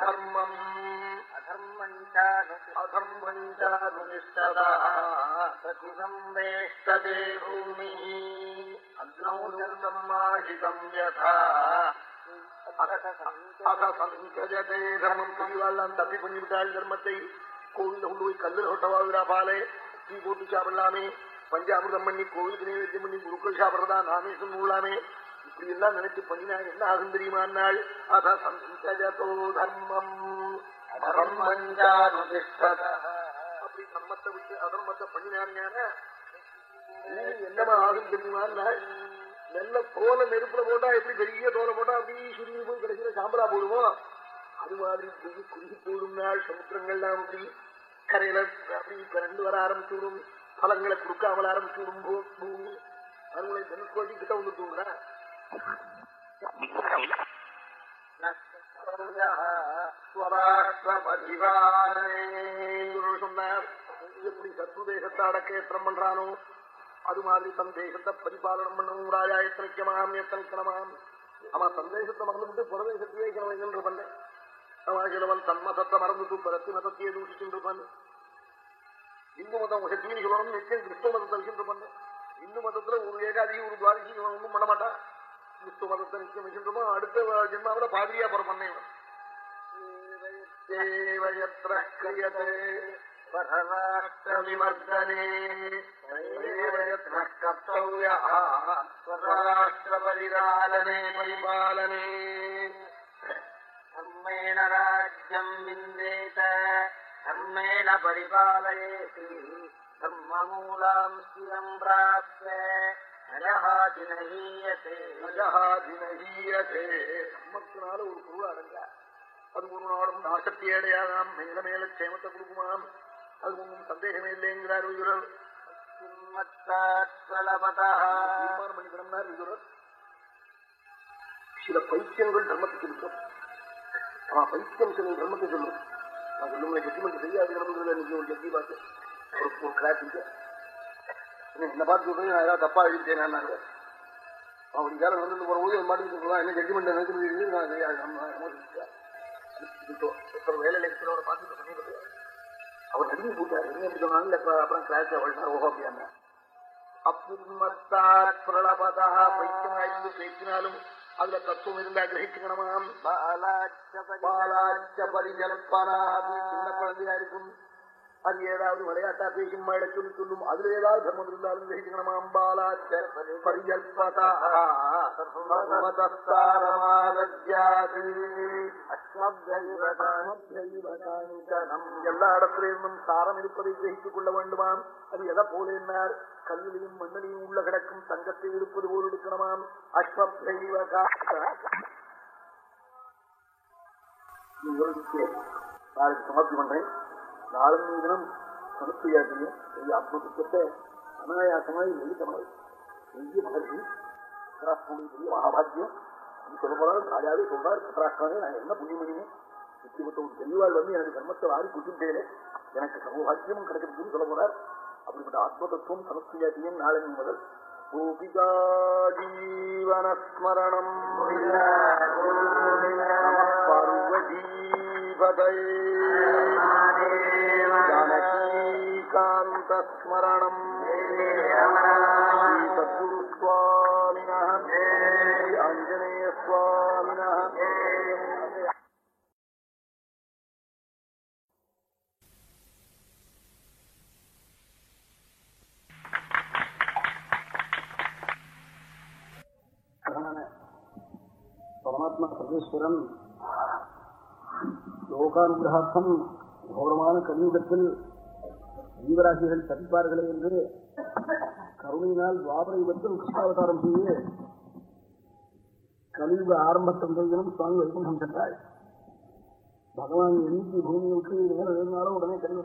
தர்மம் பூமி அக்னௌ சர்வமாஹிதம் யதா தர்மம் புரிவாள்லாம் தப்பி பண்ணிவிட்டாள் தர்மத்தை கோவில கொண்டு போய் கல்லுல கொட்டவாகுறா பாலே டீ போட்டு சாப்பிடலாமே பஞ்சாமிரதம் பண்ணி கோவிலுக்கு நைவேத்தியம் பண்ணி குருக்கள் சாப்பிடுறதா நாமே சொல்லாமே இப்படி எல்லாம் நினைச்சு பண்ணினா என்ன ஆகும் தெரியுமானால் அத சங்கஜதோ தர்மம் அப்படி தர்மத்தை விட்டு அதர்மத்தை பண்ணினாங்க என்னமா ஆகும் தெரியுமா? நாள் நல்ல தோலை நெருப்புல போட்டா எப்படி பெரிய தோலை போட்டா அப்படி சுருங்கி போய் கிடைக்கிற சாம்பலா போடுவோம்? அது மாதிரி குறுகி குறுகி போடும் நாள் சமுத்திரங்கள்லாம் அப்படி கரையில அப்படி பிறண்டு வர ஆரம்பிச்சு விடும் பழங்களை கொடுக்காமல் ஆரம்பிச்சு விடும் பூமி அவங்களை கிட்ட வந்து தூங்குறா. எப்படி சத்ரு தேசத்தை அடக்கேற்றம் பண்றானோ அது மாதிரி தன் தேசத்தை பரிபாலனம் பண்ணவும் ராஜா எத்தனைக்கமாம் எத்தனைக்கணமாம் அவன் சந்தேகத்தை மறந்துவிட்டு புறதேசத்தையே கிழமைகள் பண்ண அவன் கிழவன் தன்மதத்தை மறந்துட்டு பரத்தி மதத்தையே தூஷிச்சுட்டு பண்ண இந்து மதம் உசத்தின்னு சொல்லணும் நிச்சயம் கிறிஸ்துவ மதத்தை வச்சுட்டு பண்ண இந்து மதத்துல ஒரு ஏகாதி ஒரு துவாதிசி இவன் ஒன்றும் பண்ண மாட்டான் கிறிஸ்துவ மதத்தை நிச்சயம் வச்சுட்டு அடுத்த ஜென்மாவில பாதிரியா பிற பண்ணேன் இவன் தேவயத்ர கிரியதே பரராஷ்டிரவிமர்தனே ஸ்வராஷ்டிரபரிபாலனே பரிபாலனே தர்மேண ராஜ்யம் விந்தேத தர்மேண பரிபாலயேதி தர்மமூலாம் ஸ்திரம் பிராப்ய நரஹாதினஹீயதே நஜாதினஹீயதே தர்மத்தினால ஒரு பொருள் அடங்க அது ஒரு நாளும் நாசத்தை மேல மேல க்ஷேமத்தை கொடுக்குமாம் அது ஒன்றும் சந்தேகமே இல்லைங்கிறார் சில பைத்தியங்கள் தர்மத்துக்கு இருக்கும் ஆனா பைத்தியம் சில தர்மத்தை சொல்லும் நான் சொல்லும் ஜட்ஜ்மெண்ட் செய்யாது நடந்ததுல இன்னைக்கு ஒரு ஜட்ஜி பார்த்து ஒரு ஒரு கிளாஸ் இருக்கு என்ன பார்த்து சொல்றேன் நான் ஏதாவது தப்பா எழுதிட்டேன் நான் அப்படி காலம் வந்து போகும்போது ஒரு மாட்டு சொல்லலாம் என்ன ஜட்ஜ்மெண்ட் நினைக்கிறது நான் செய்யாது நம்ம வேலையில இருக்கிறவரை அவர் நடுங்கி போட்டார் என்ன எப்படி சொன்னாலும் இல்ல, அப்புறம் அப்புறம் கிளாஸ் அவள் ஓஹோ அப்படின்னா அப்புமத்தாத் பிரளபதா பைத்தியமாயிருந்து பேசினாலும் அதுல தத்துவம் இருந்தா கிரகிச்சுக்கணுமாம் பாலாச்ச பரிஜல்பனா அது சின்ன குழந்தையா இருக்கும் அது ஏதாவது விளையாட்டா பேசி மழை சொல்லி சொல்லும். அதுல ஏதாவது தர்மம் இருந்தாலும் பரிஜல்பதா எல்லா இடத்திலிருந்தும் சாரம் இருப்பதை கிரகித்துக் கொள்ள வேண்டுமாம். அது எதை போல என்னார்? கல்லிலையும் மண்ணிலையும் உள்ள கிடக்கும் தங்கத்தை இருப்பது போல் எடுக்கணுமாம். அஸ்மப்தைவ நாளைக்கு சமாப்தி பண்றேன். நாளும் தினம் சமஸ்தியாசிரியம் பெரிய ஆத்மத்துவத்தை அனாயாசமாய் வெளித்தமாய் பெரிய மகர்ஷி சத்ராஷ்டிரமுடைய பெரிய மகாபாக்கியம் இது சொல்ல போறாரு ராஜாவே சொல்றாரு சத்ராஷ்டிரமே நான் என்ன புண்ணியமணினே இப்படிப்பட்ட ஒரு தெளிவாள் வந்து எனக்கு கர்மத்தை வாரி குட்டிட்டேனே எனக்கு சமபாக்கியமும் கிடைக்கிறதுன்னு சொல்ல போறார் அப்படிப்பட்ட ஆத்மதத்துவம் சமஸ்தியாசியம் நாளை முதல் கோபிகா ஜீவனஸ்மரணம் பார்வதீபதை ஜானகீகாந்தஸ்மரணம் சத்குருஸ்வாமின ஆஞ்சநேயஸ்வாமின பரமாத்மா சர்வேஸ்வரன் லோகானுகிரகார்த்தம் கௌரவமான கலியுகத்தில் ஜீவராசிகள் தப்பிப்பார்களே என்று கருணையினால் துவாபர யுகத்தில் கிருஷ்ணாவதாரம் செய்து கலியுக ஆரம்பத்தந்திரம் சுவாமி வைகுண்டம் சென்றாள் பகவான் எண்ணிக்கை பூமியை விட்டு நேரம் உடனே கல்வி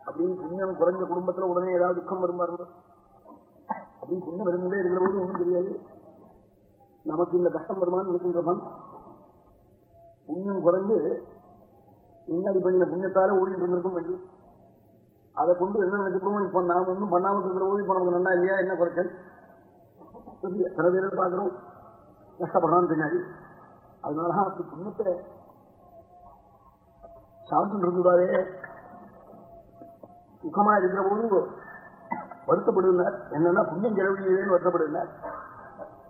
அப்படின்னு புண்ணியம் குறைஞ்ச குடும்பத்துல உடனே ஏதாவது துக்கம் வரும் அப்படின்னு புண்ணியம் இருந்தே இருக்கிற போது ஒன்றும் தெரியாது. நமக்கு இந்த கஷ்டம் வருமானு இருக்கின்றவன் புண்ணியம் குறைஞ்சு முன்னாடி பண்ணின புண்ணியத்தால ஓடிட்டு இருந்திருக்கும் வேண்டி அதை கொண்டு என்ன நினைச்சுக்கணும் இப்ப நாம் ஒன்றும் பண்ணாம இருக்கிற போது இப்ப நமக்கு நல்லா இல்லையா? என்ன குறைச்சல்? சில பேர் பார்க்கிறோம் கஷ்டப்படுறான்னு பின்னாடி அதனால அப்படி புண்ணியத்தை சாப்பிட்டு இருந்தாரே சுகமா இருக்கிற போது வருத்தப்படுகிறார் என்னன்னா புண்ணியம் செலவழியேன்னு வருத்தப்படுகிறார்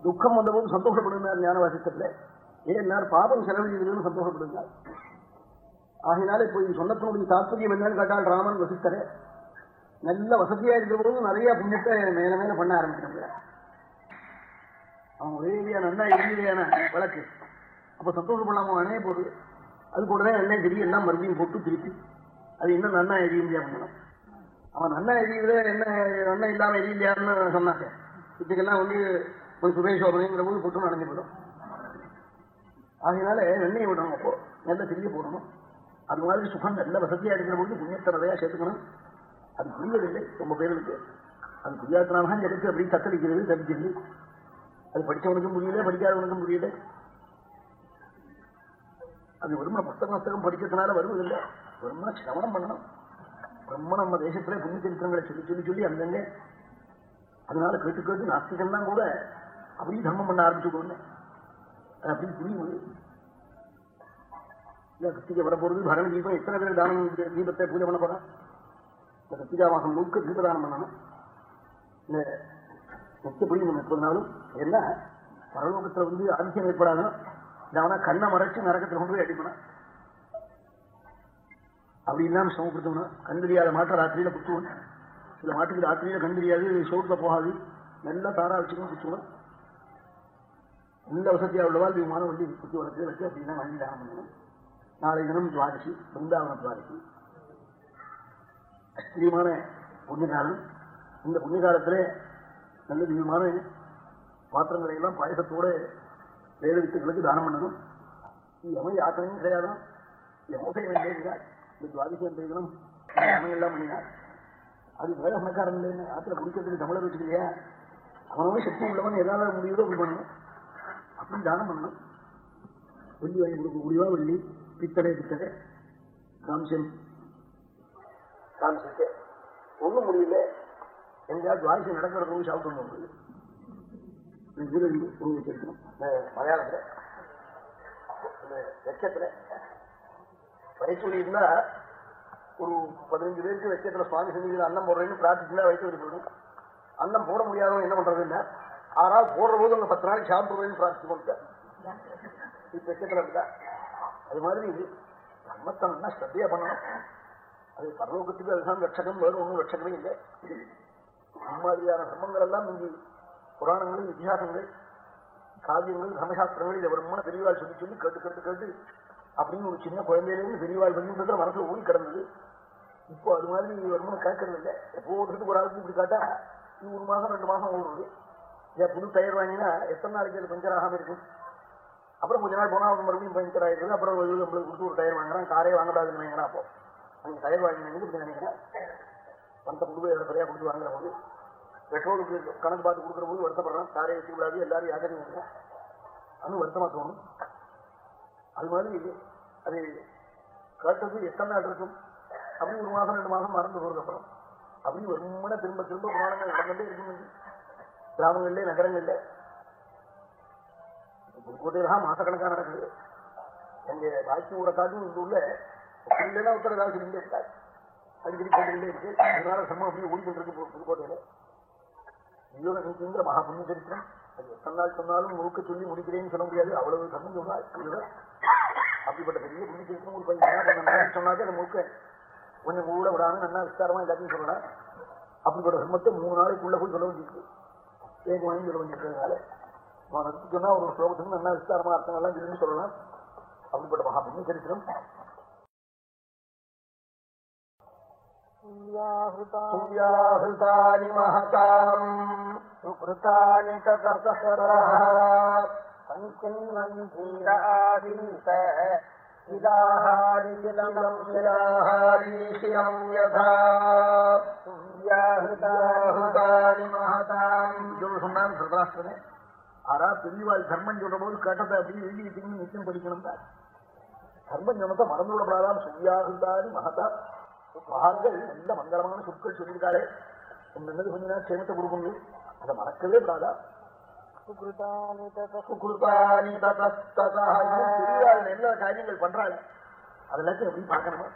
துக்கம் வந்தபோது சந்தோஷப்படுகிறார் ஞானவாசித்தத்தில் ஏன் ஏன்னார் பாபம் செலவழியுதுன்னு சந்தோஷப்படுங்கள் ஆகினால இப்போ இது சொன்னத்தினுடைய தாற்பயம் என்னன்னு கேட்டால் ராமன் வசித்தரே. நல்ல வசதியா இருக்கிற போது நிறைய புண்ணியத்தை மேல மேல பண்ண ஆரம்பிக்கிறாங்க. அவன் ஒரே நல்லா இருந்ததையான வழக்கு. அப்ப சந்தோஷப்படாம அணைய போடுது அது கூடவே என்ன திரி எல்லாம் மறுபடியும் போட்டு திருப்பி அது இன்னும் நன்னா எரிய பண்ணலாம் அவன் நன்னா எரியுதே என்ன நன்னா இல்லாம எரியலையான்னு சொன்னாங்க. இதுக்கெல்லாம் வந்து சுரேஷ் சுபேஷோபனைங்கிற போது போட்டு நடந்து போயிடும். அதனால எண்ணெயை விடணும் அப்போ நல்ல திரிய போடணும். அது மாதிரி சுகம் நல்ல வசதியா இருக்கிற பொழுது புண்ணியத்தை நிறையா சேர்த்துக்கணும். அது புரியவில்லை ரொம்ப பேருக்கு அது புரியாதனால்தான் ஜெகத்து அப்படி தத்தளிக்கிறது தப்பிக்கிறது அது படிச்சவனுக்கும் புரியல படிக்காதவனுக்கும் புரியல. அது வெறும புத்தகம் புத்தகம் படிக்கிறதுனால வருவதில்லை. வெறும சிரவணம் பண்ணணும். ரொம்ப நம்ம தேசத்துல புண்ணிய சரித்திரங்களை சொல்லி சொல்லி சொல்லி அங்கங்க அதனால கேட்டு கேட்டு நாஸ்திகம் தான் கூட அப்படியே தர்மம் பண்ண ஆரம்பிச்சுக்கோன்னு அது அப்படி புரியுது கிருத்திகை வரப்போறது பரண தீபம் எத்தனை பேர் தானம் தீபத்தை பூஜை பண்ண போறான்? இந்த கத்திகா மாசம் முழுக்க தீபதானம் பண்ணணும் இந்த நிச்சயப்படி நம்ம முப்பது என்ன? பரலோகத்துல வந்து அதிசயம் ஏற்படாதான் அவனா கண்ணை மறைச்சு நரக்கத்தை கொண்டு போய் அடிப்பணும் அப்படி இல்லாம சமப்படுத்தணும் கண் தெரியாத மாட்டை ராத்திரியில குத்துவன். சில மாட்டுக்கு ராத்திரியில கண் தெரியாது சோத்துல போகாது. நல்லா தாரா வச்சுக்கணும் குத்துவன். இந்த வசதியா உள்ளவாள்? விமானம் வண்டி குத்தி வளர்த்து வச்சு அப்படின்னா வண்டி தானம் பண்ணணும் நாளை தினம் துவாரிசி பிருந்தாவன துவாரிசி அஸ்திரியமான புண்ணிய காலம் இந்த புண்ணியகாலத்திலே நல்ல திவ்யமான பாத்திரங்களை எல்லாம் பாயசத்தோட வேத வித்துக்களுக்கு தானம் பண்ணணும். எமை யாத்திரையும் கிடையாதான். யமோசை வேண்டியிருந்தார் இந்த துவாதிசம் தினம் எல்லாம் பண்ணினார்? அது வேலை பணக்காரன் இல்லைன்னு ஆத்திர குடிக்கிறதுக்கு தமிழர் வச்சுக்கலையா? அவனவே சக்தி உள்ளவன் எதாவது முடியுதோ அப்படி பண்ணணும். அப்படின்னு தானம் பண்ணணும். வெள்ளி வாங்கி கொடுக்க முடியுமா வெள்ளி? பித்தளை பித்தளை காம்சம் காமிச்சிட்டு ஒன்றும் முடியல. எங்கேயாவது துவாதிசம் நடக்கிறதும் போது சாப்பிட்டு முடியல. வச்சிருக்கணும் மலையாளத்தில். இந்த வெக்கத்துல. வயிற்று இருந்தா ஒரு பதினஞ்சு பேருக்கு வெச்சத்தில் சுவாமி செஞ்சு அன்னம் போடுறேன்னு பிரார்த்திச்சுன்னா வயசு வரைக்கும் அன்னம் போட முடியாதவங்க என்ன பண்றதுன்னா ஆறாவது போடுற போது உங்க பத்து நாளைக்கு சாப்பிடுறேன்னு பிரார்த்தி பண்ணிட்டேன் வெக்கத்துல இருந்தா அது மாதிரி நல்லா ஸ்ரத்தையா பண்ணணும். அது பரலோகத்துக்கு அதுதான் ரட்சகம் வேறு ஒன்றும் ரட்சகமே இல்லை. அந்த மாதிரியான தர்மங்கள் எல்லாம் இங்கே புராணங்கள் இத்திஹாசங்கள் காவியங்கள் தர்மசாஸ்திரங்கள் இதை வருமான பெரியவாள் சொல்லி சொல்லி கேட்டு கேட்டு கேட்டு அப்படின்னு ஒரு சின்ன குழந்தையிலேருந்து பெரியவாள் பண்ணிட்டு மனசுல ஊறி கிடந்தது. இப்போ அது மாதிரி வருமான கேட்கறது இல்லை. எப்போ ஒரு ஒரு ஆளுக்கு இப்படி காட்டா இது ஒரு மாசம் ரெண்டு மாசம் ஓடுறது ஏன் புது டயர் வாங்கினா எத்தனை நாளைக்கு அது பஞ்சர் ஆகாம இருக்கும்? அப்புறம் கொஞ்ச நாள் போனா மறுபடியும் பஞ்சர் ஆயிருக்கு அப்புறம் நம்மளுக்கு கொடுத்து ஒரு டயர் வாங்குறான். காரே வாங்கக்கூடாதுன்னு வாங்கினா அப்போ. அந்த டயர் வாங்கினீங்க இப்படி நினைக்கிறேன் பணத்தை கொடுத்து சரியா கொடுத்து வாங்குற போது. பெட்ரோலுக்கு கணக்கு பார்த்து கொடுக்குற போது வருத்தப்படுறான். காரையை வச்சு கூடாது எல்லாரும் யாத்திரை அதுவும் வருத்தமா தோணும். அது மாதிரி அது கேட்டது எத்தனை நாள் இருக்கும்? அப்படி ஒரு மாசம் ரெண்டு மாசம் மறந்து போறது அப்புறம். அப்படி ரொம்ப திரும்ப திரும்ப புராணங்கள் நடந்துட்டே இருக்கும் கிராமங்கள்ல நகரங்கள்ல. புதுக்கோட்டையெல்லாம் மாசக்கணக்காக நடக்குது எங்க பாக்கி ஊரை காட்டும் இந்த ஊர்ல. இல்லைன்னா உத்தர ஏதாவது சொல்லிட்டே இருக்காரு அடிக்கடி கொண்டுகிட்டே இருக்கு. அதனால சம்ம அப்படியே ஓடிக்கொண்டிருக்கு புதுக்கோட்டையில. ஜீவனங்கிற மகா புண்ணிய சரித்திரம்? அது எத்தனை நாள் சொன்னாலும் முழுக்க சொல்லி முடிக்கிறேன்னு சொல்ல முடியாது. அவ்வளவு கம்மி சொன்னால் அப்படிப்பட்ட பெரிய புண்ணிய சரித்திரம் ஒரு பையன் சொன்னாக்கே அது முழுக்க கொஞ்சம் கூட விடாம நல்லா விஸ்தாரமா எல்லாத்தையும் சொல்லலாம். அப்படிப்பட்ட தர்மத்தை மூணு நாளைக்குள்ள போய் சொல்ல வேண்டியிருக்கு. சொல்ல வேண்டியிருக்கிறதுனால நடத்தி சொன்னா ஒரு ஸ்லோகத்துக்கு நல்லா விஸ்தாரமா அர்த்தம் எல்லாம் சொல்லி சொல்லலாம் அப்படிப்பட்ட மகா புண்ணிய சரித்திரம் மகதாம் இதோடு சொன்னான் திருதராஷ்டிரனே ஆறா பெரியவாள் தர்மம் சொல்ற போது கேட்டதை அப்படியே எழுதி வச்சுக்கணும் நிச்சயம் படிக்கணும் தான். தர்மம் சொன்னதை மறந்து விடப்படாதாம் சூர்யாஹிருதானி மகதா. மகான்கள் நல்ல மங்களமான சொற்கள் சொல்லியிருக்காளே என்னது கொஞ்ச நேரம் சேமத்தை கொடுக்கணும். அதை மறக்கவே. பெரியவாள் எல்லா காரியங்கள் பண்றாள். அதெல்லாத்தையும் எப்படி பார்க்கணுமா?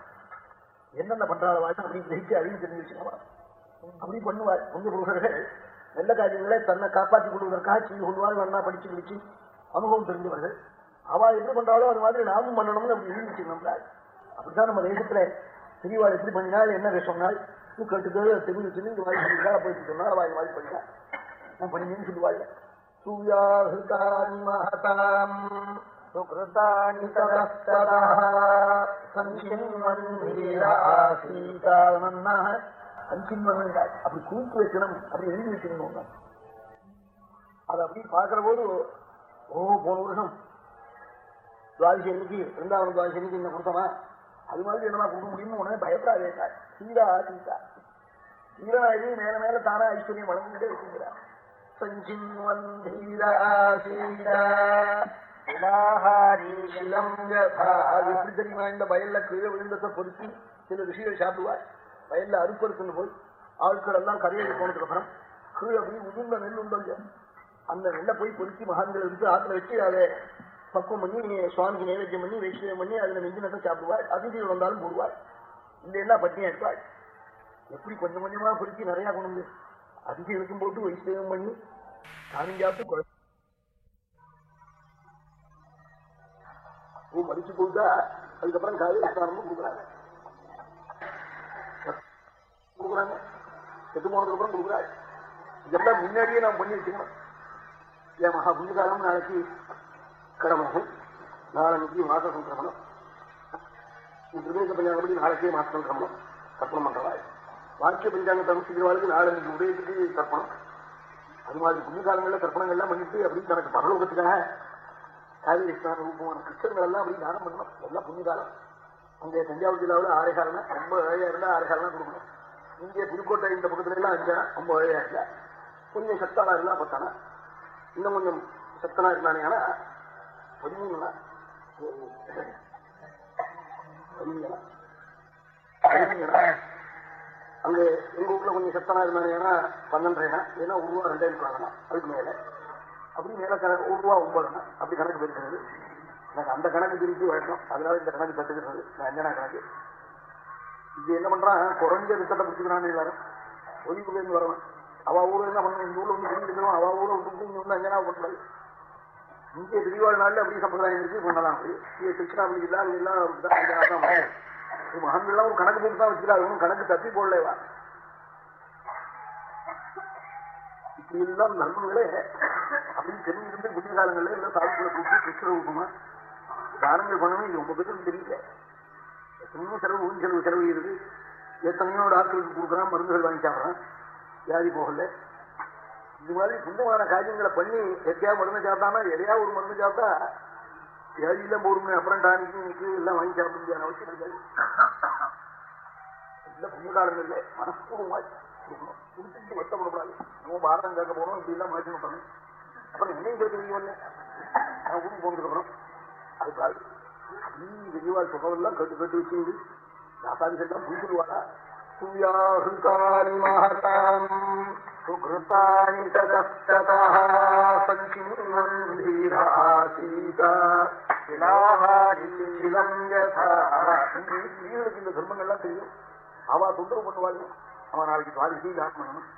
என்னென்ன பண்றாள் வாழ்க்கை அப்படி கிரகிச்சு அழிவு தெரிஞ்சு வச்சுக்கணுமா அப்படி பண்ணுவாள் புண்ணிய புருஷர்கள் நல்ல காரியங்களை தன்னை காப்பாற்றிக் கொள்வதற்காக செய்து கொள்வார் நல்லா படிச்சு படிச்சு அனுபவம் தெரிஞ்சவர்கள் அவா எப்படி பண்றாலோ அது மாதிரி நாமும் பண்ணணும்னு அப்படி இருந்துச்சு வச்சுக்கணும்ல அப்படிதான் நம்ம தேசத்துல பெரியவாள் எப்படி பண்ணினாள் என்ன சொன்னால் நீ கேட்டுக்கோ தெரிஞ்சு வச்சு இந்த மாதிரி பண்ணிருக்கா போயிட்டு சொன்னா அவள் இது மாதிரி பண்ணிட்டா. நான் பண்ணினேன்னு சொல்லுவாள். சூயாஹிருதானி மகதாம் சுகிருதானி சங்கின்வன்மீராசீதானன்னாக சங்கின்வன்கிறாள் அப்படி கூட்டு வைக்கணும். அப்படி எழுதி வைக்கணும் அது அப்படி பார்க்கிற போது ஓ போன வருஷம் துவாதிசி அன்னைக்கு ரெண்டாவது துவாதிசி அன்னைக்கு என்ன கொடுத்தமா அது மாதிரி என்னமா கொடுக்க முடியும்னு உடனே பயப்படாதே சார். சீதா சீதா. சீரனாயி மேல மேல தானா ஐஸ்வர்யம் வழங்கிட்டே இருக்குங்கிறார். தெரியுமா? இந்த வயல்ல கீழே விழுந்தத்தை பொறுத்து சில ரிஷிகள் சாப்பிடுவார். வயல்ல அறுப்பறுத்துன்னு போய் ஆட்கள் எல்லாம் கரையில போனதுக்கு அப்புறம் கீழே போய் உதிர்ந்த நெல் உண்டோங்க அந்த நெல்லை போய் பொறுக்கி மகான்கள் இருந்து ஆத்துல வச்சு அதை பக்குவம் பண்ணி சுவாமிக்கு நைவேத்தியம் பண்ணி வைஷ்ணவம் பண்ணி அதுல நெஞ்சினத்தை சாப்பிடுவாள். அதிதிகள் வந்தாலும் போடுவாள். இல்லைன்னா பட்டினியா இருப்பாள் எப்படி கொஞ்சம் கொஞ்சமா பொருத்தி நிறைய கொண்டு வந்து அதிதிகளுக்கும் போட்டு வைஷ்ணவம் பண்ணி சாமி சாப்பிட்டு குழ- பூ மடிச்சு கொடுத்தா அதுக்கப்புறம் காலையில் ஸ்நானமும் கொடுக்குறாங்க. கொடுக்குறாங்க. செத்து போனதுக்கு அப்புறம் கொடுக்குறாள் இதெல்லாம் முன்னாடியே நாம் பண்ணி வச்சுக்கணும். ஏன் மகா புண்ணியகாலம் நாளைக்கு கடமகம் நாளைக்கு மாத சங்கிரமணம் உபதேச பஞ்சாங்கப்படி நாளைக்கே மாத சங்கிரமணம் தர்ப்பணம் பண்றவாள் வாக்கிய பஞ்சாங்கத்தை அனுப்பிக்கிறவாளுக்கு நாளைக்கு உபயோகத்துக்கு தர்ப்பணம். அது மாதிரி புண்ணியகாலங்கள்ல தர்ப்பணங்கள்லாம் பண்ணிட்டு அப்படி தனக்கு பரலோகத்துக்காக காவிரி ஸ்நான ரூபமான கிருஷ்ணங்கள் எல்லாம் அப்படி தானம் பண்ணணும். எல்லாம் புண்ணியகாலம். அங்கே தஞ்சாவூர் ஜில்லாவில் ஆறே ரொம்ப ஏழையா இருந்தால் ஆறே கொடுக்கணும். இங்கே புதுக்கோட்டை இந்த பக்கத்துல எல்லாம் அஞ்சா ரொம்ப ஏழையா இருந்தா கொஞ்சம் சத்தானா இருந்தா பத்தானா இன்னும் கொஞ்சம் சத்தனா இருந்தானே ஆனா பதிமூணுனா அங்க எங்க ஊர்ல கொஞ்சம் சத்தனா இருந்தானே ஏன்னா பன்னெண்டரைனா ஏன்னா ஒரு ரூபா ரெண்டாயிரம் இருக்கலாம் அதுக்கு மேல. அப்படி மேல கணக்கு ஒரு ரூபா ஒன்பதுனா அப்படி கணக்கு போயிருக்கிறது எனக்கு அந்த கணக்கு திருப்பி வழக்கம் அதனால இந்த கணக்கு கத்துக்கிறது நான் அஞ்சனா கணக்கு? இது என்ன பண்றான்? குறைஞ்ச வித்தத்தை பிடிச்சுக்கிறான் எல்லாரும் ஒலிப்புல இருந்து வரவன். அவ ஊர்ல என்ன பண்ணணும்? இந்த ஊர்ல வந்து தெரிஞ்சுக்கணும் அவ ஊரை விட்டு இங்க வந்து அஞ்சனா பண்ணக்கூடாது இங்கே திரிவாழ் நாள்ல அப்படி சம்பிரதாயம் இருக்கு பண்ணலாம் அப்படி. இங்கே திருச்சிராப்பள்ளி இல்ல எல்லாம் மகன்கள்லாம் ஒரு கணக்கு போட்டு தான் வச்சுக்கிறாங்க ஒன்றும் கணக்கு தப்பி போடலவா இப்படி எல்லாம் நண்பர்களே அப்படின்னு தெரிஞ்சிருந்து புதிய காலங்களில் எல்லாம் சாப்பிட்டு கூப்பிட்டு கிருஷ்ண தானங்கள் பண்ணணும். இது ரொம்ப பேருக்கு தெரியல. எத்தனையோ செலவு ஊன் செலவு செலவு இருக்கு எத்தனையோ டாக்டருக்கு கொடுக்குறான் மருந்துகள் வாங்கி சாப்பிட்றான் வியாதி போகல. இது மாதிரி புண்ணியமான காரியங்களை பண்ணி எத்தையா மருந்து சாப்பிட்டானா எதையா ஒரு மருந்து சாப்பிட்டா வியாதி எல்லாம் போடுமே அப்புறம் டானிக்கு எல்லாம் வாங்கி சாப்பிட முடியாத அவசியம் இருக்காது இல்ல புண்ணியகாலம் இல்லை. மனப்பூர்வமா கொடுக்கணும். கொடுத்துட்டு வருத்தப்படக்கூடாது. நம்ம பாரதம் கேட்க போறோம் இப்படி எல்லாம் மாற்றி பண்ணணும் அப்புறம் என்னையும் கேட்க நீங்க வரல நான் ஊருக்கு போனதுக்கு அப்புறம் அதுக்காக அப்படி பெரியவாள் சொல்றதெல்லாம் கேட்டு கேட்டு வச்சுண்டு தாத்தாதிகள்லாம் மகதாம் சுகிருத்தானி ததஸ்ததா சீதா இந்த தர்மங்கள்லாம் தெரியும். அவ தொந்தரவு பண்ணுவாள். அவன் நாளைக்கு துவாரிசி பண்ணணும்?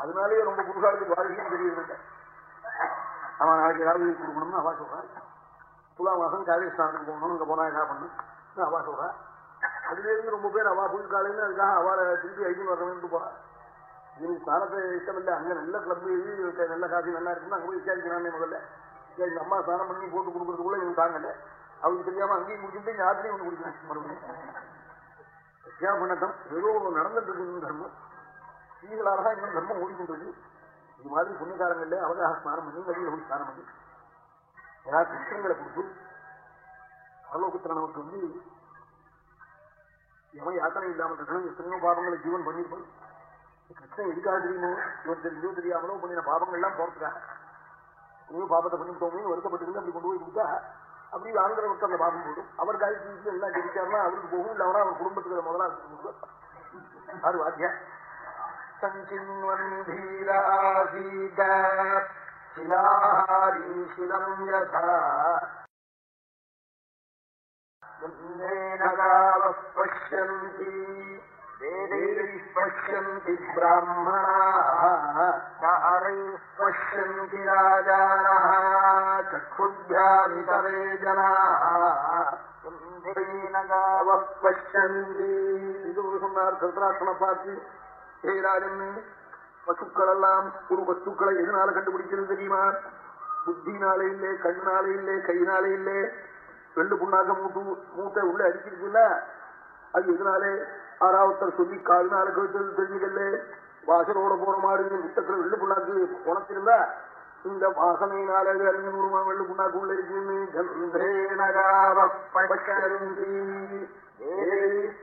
அதனாலேயே ரொம்ப புருஷாளுக்கு துவாரிசியும் தெரியவில்லை அவன் நாளைக்கு ஏதாவது கொடுக்கணும்னு அவா சொல்றான் துலா மாசம் காலேஜ் ஸ்நானத்துக்கு போகணும் அங்கே போனா என்ன பண்ணும் அவா சொல்றா? அதுலேருந்து ரொம்ப பேர் அவா போய் காலையில் அதுக்காக அவளை திருப்பி ஐந்து வரணும்னு போறா. எனக்கு ஸ்நானத்தை இஷ்டம் இல்லை. நல்ல கிளப் நல்ல காஃபி நல்லா இருக்குன்னு அங்கே போய் விசாரிக்கிறானே முதல்ல. எங்கள் அம்மா ஸ்நானம் பண்ணி போட்டு கொடுக்கறதுக்குள்ள இவங்க தாங்கல. அவங்களுக்கு தெரியாம அங்கேயும் குடிச்சுட்டு யாத்திரையும் ஒன்று குடிக்கணும் மறுபடியும். சத்யா பண்ணட்டம்? ஏதோ நடந்துட்டு இருக்கு தர்மம். ஸ்ரீகளாக தான் இன்னும் தர்மம் ஓடிக்கின்றது இது மாதிரி புண்ணியகாரங்கள்ல அவகாக ஸ்நானம் பண்ணி நதியில் ஸ்நானம் பண்ணி ஏதாவது கிருஷ்ணங்களை கொடுத்து ஆலோகத்தில் நமக்கு வந்து எவன் யாத்தனை இல்லாமல் இருக்கணும் எத்தனையோ பாவங்களை ஜீவன் பண்ணிருப்பான் கிருஷ்ணன் எதுக்காக தெரியுமோ? இவன் தெரிஞ்சோ தெரியாமலோ பண்ணின பாவங்கள்லாம் போறதுக்காக. எவ்வளவு பாபத்தை பண்ணிட்டோமே வருத்தப்பட்டு அப்படி கொண்டு போய் கொடுத்தா அப்படி ஆந்திரவருக்கு அந்த பாபம் போடும் அவர் காய்ச்சி எல்லாம் ஜெயிச்சாருன்னா அவருக்கு போகும் இல்லவனா அவர் குடும்பத்துக்கு முதலா அது வாத்தியா शिलाहारीशिलम् यथा मुन्नेन गावः पश्यन्ति वेदैः पश्यन्ति ब्राह्मणाः तारैः पश्यन्ति राजानः चक्षुभ्यामितरे जनाः मुन्नेन गावः पश्यन्ति इदु सुन्दर धृतराष्ट्रमपाति हे राजन् ராஜன் பசுக்கள் எல்லாம் ஒரு வஸ்துக்களை எதனால கண்டுபிடிக்கிறது தெரியுமா? புத்தினாலே இல்லே கண்ணாலே இல்லே கையினாலே இல்லே. ரெண்டு புண்ணாக்க மூட்டு மூட்டை உள்ள அடிச்சிருக்குல்ல? அது எதனாலே? ஆறாவத்தர் சொல்லி காலினால கேட்டது தெரிஞ்சுக்கல வாசனோட போற மாதிரி முட்டத்துல வெள்ளு புண்ணாக்கு உணர்த்திருந்தா இந்த வாசனையினால அறிஞர் அறிஞ்சு நூறுமா வெள்ளு புண்ணாக்கு உள்ள இருக்குன்னு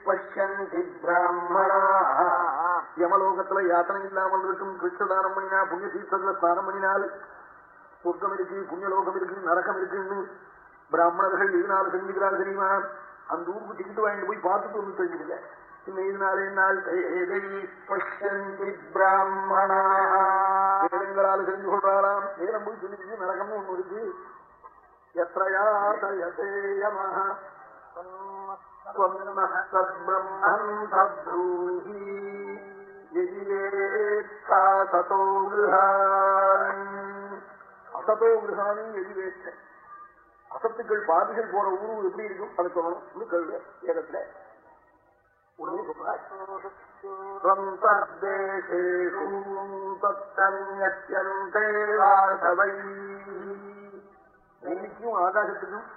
பஷ்யந்தி பிராமணா. யமலோகத்துல யாத்தனை இல்லாமல் இருக்கும் கிருஷ்ணதானம் பண்ணினா புண்ணிய தீர்த்தத்துல ஸ்நானம் பண்ணினால் சொர்க்கம் இருக்கு புண்ணியலோகம் இருக்கு நரகம் இருக்குன்னு பிராமணர்கள் எதனால செஞ்சுக்கிறார் தெரியுமா அந்த ஊருக்கு டிக்கெட் வாங்கிட்டு போய் பார்த்துட்டு வந்து தெரிஞ்சுக்கல இதனாலே நாள் பஷ்யந்தி பிராமணா வேதங்களால தெரிஞ்சு கொள்றாளாம் வேதம் போய் சொல்லிச்சு நரகம்னு ஒண்ணு இருக்கு எத்தையாதயதேயமஹ பிரம்மன் தப்ரூஹி சதோ அசதோ கிரகாணி எதிரேற்ற அசத்துக்கள் பாதிகள் போற ஊரு எப்படி இருக்கும்? அதை சொல்லணும். கேள்வி. ஏகத்துல. உடனே சொல்றாங்க ஆகாசத்துக்கும்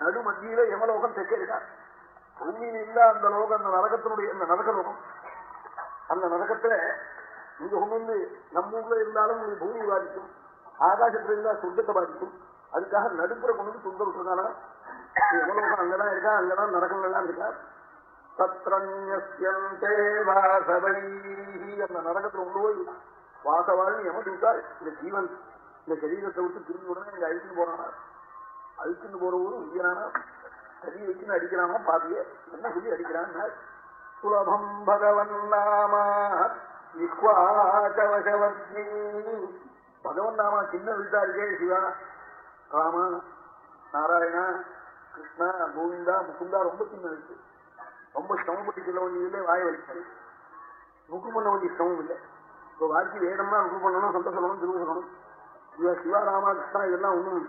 நடு மத்தியில யமலோகம் தெற்கே இருக்கா பூமியில இல்ல அந்த லோகம் அந்த நரகத்தினுடைய அந்த நரக லோகம் அந்த நரகத்துல இங்க கொண்டு நம்ம ஊர்ல இருந்தாலும் பூமி பாதிக்கும். ஆகாசத்துல இருந்தா சொர்க்கத்தை பாதிக்கும். அதுக்காக நடுப்புற கொண்டு சொந்த விட்டுருக்கானா யமலோகம் அங்கதான் இருக்கா அங்கதான் நரகங்கள்லாம் இருக்கா? சத்ரண்யந்தே வாசவை அந்த நரகத்துல கொண்டு போய் வாசவாள்னு எமதி விட்டாள் இந்த ஜீவன் இந்த சரீரத்தை விட்டு திரும்பி உடனே இங்க அழிச்சுன்னு போறானா? அழிச்சுன்னு போற ஊரு உயிரானா சரி வச்சுன்னு அடிக்கிறானா பாதிய? என்ன சொல்லி அடிக்கிறான் சுலபம் பகவன் நாமா விஸ்வாச்சவசவர்த்தி பகவன் நாமா சின்ன விட்டாருக்கே சிவா. ராமா நாராயணா கிருஷ்ணா கோவிந்தா முகுந்தா ரொம்ப சின்ன இருக்கு ரொம்ப சிரமப்பட்டு சொல்ல வேண்டியதில்லை வாய வலிக்காது. முக்கு பண்ண வேண்டிய சிரமம் இல்லை. இப்போ வாழ்க்கை வேணும்னா முக்கு பண்ணணும் சொந்த சொல்லணும் திரும்ப சொல்லணும் இவ சிவாராமா கிருஷ்ணா இதெல்லாம் ஒன்றும்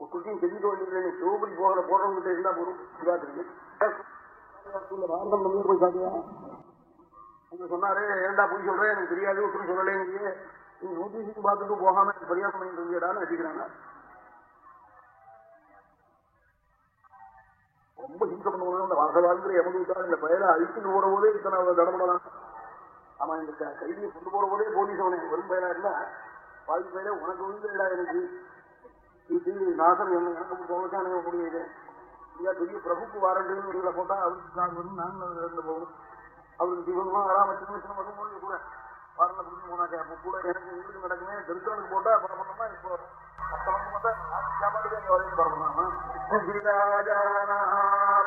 ஒரு குட்டியும் தெரிஞ்சுக்க வேண்டியதில்லை. சிவபுரி போகிற போடுறவங்கிட்ட இருந்தா போதும். சிவா தெரிஞ்சு. பாரதம் போய் நீங்க சொன்னாரு ஏண்டா போய் சொல்றேன் எனக்கு தெரியாது ஒருத்தரும் நீ நோட்டீஸுக்கு பார்த்துட்டு போகாம பரியாசம் சமயம் இருந்தியடான்னு அடிக்கிறாங்க ரொம்ப ஹிம்சம் பண்ணுவாங்க. அந்த வாசவாங்கிற எமதுட்டா இந்த பயிரை அழிச்சுட்டு போற போதே இத்தனை தடப்படலாம் ஆமா இந்த கைதியை கொண்டு போற போதே போலீஸ் அவனை வரும் பயிரா இருந்தா பாதி பயிர உனக்கு வந்து எனக்கு. இது நாசம் என்ன எனக்கு போவதான் முடியுது. ஐயா பெரிய பிரபுக்கு வாரண்டுன்னு போட்டா அவருக்கு நான் வரும் நாங்கள் இருந்து போகணும் அவருக்கு தீபமா வராம சின்ன சின்ன மருமொழி கூட வாரண்ட புரிஞ்சு போனாக்க அப்போ கூட எனக்கு வீட்டுக்கு நடக்குமே திருத்தனுக்கு போட்டா பரப்பணுமா இப்போ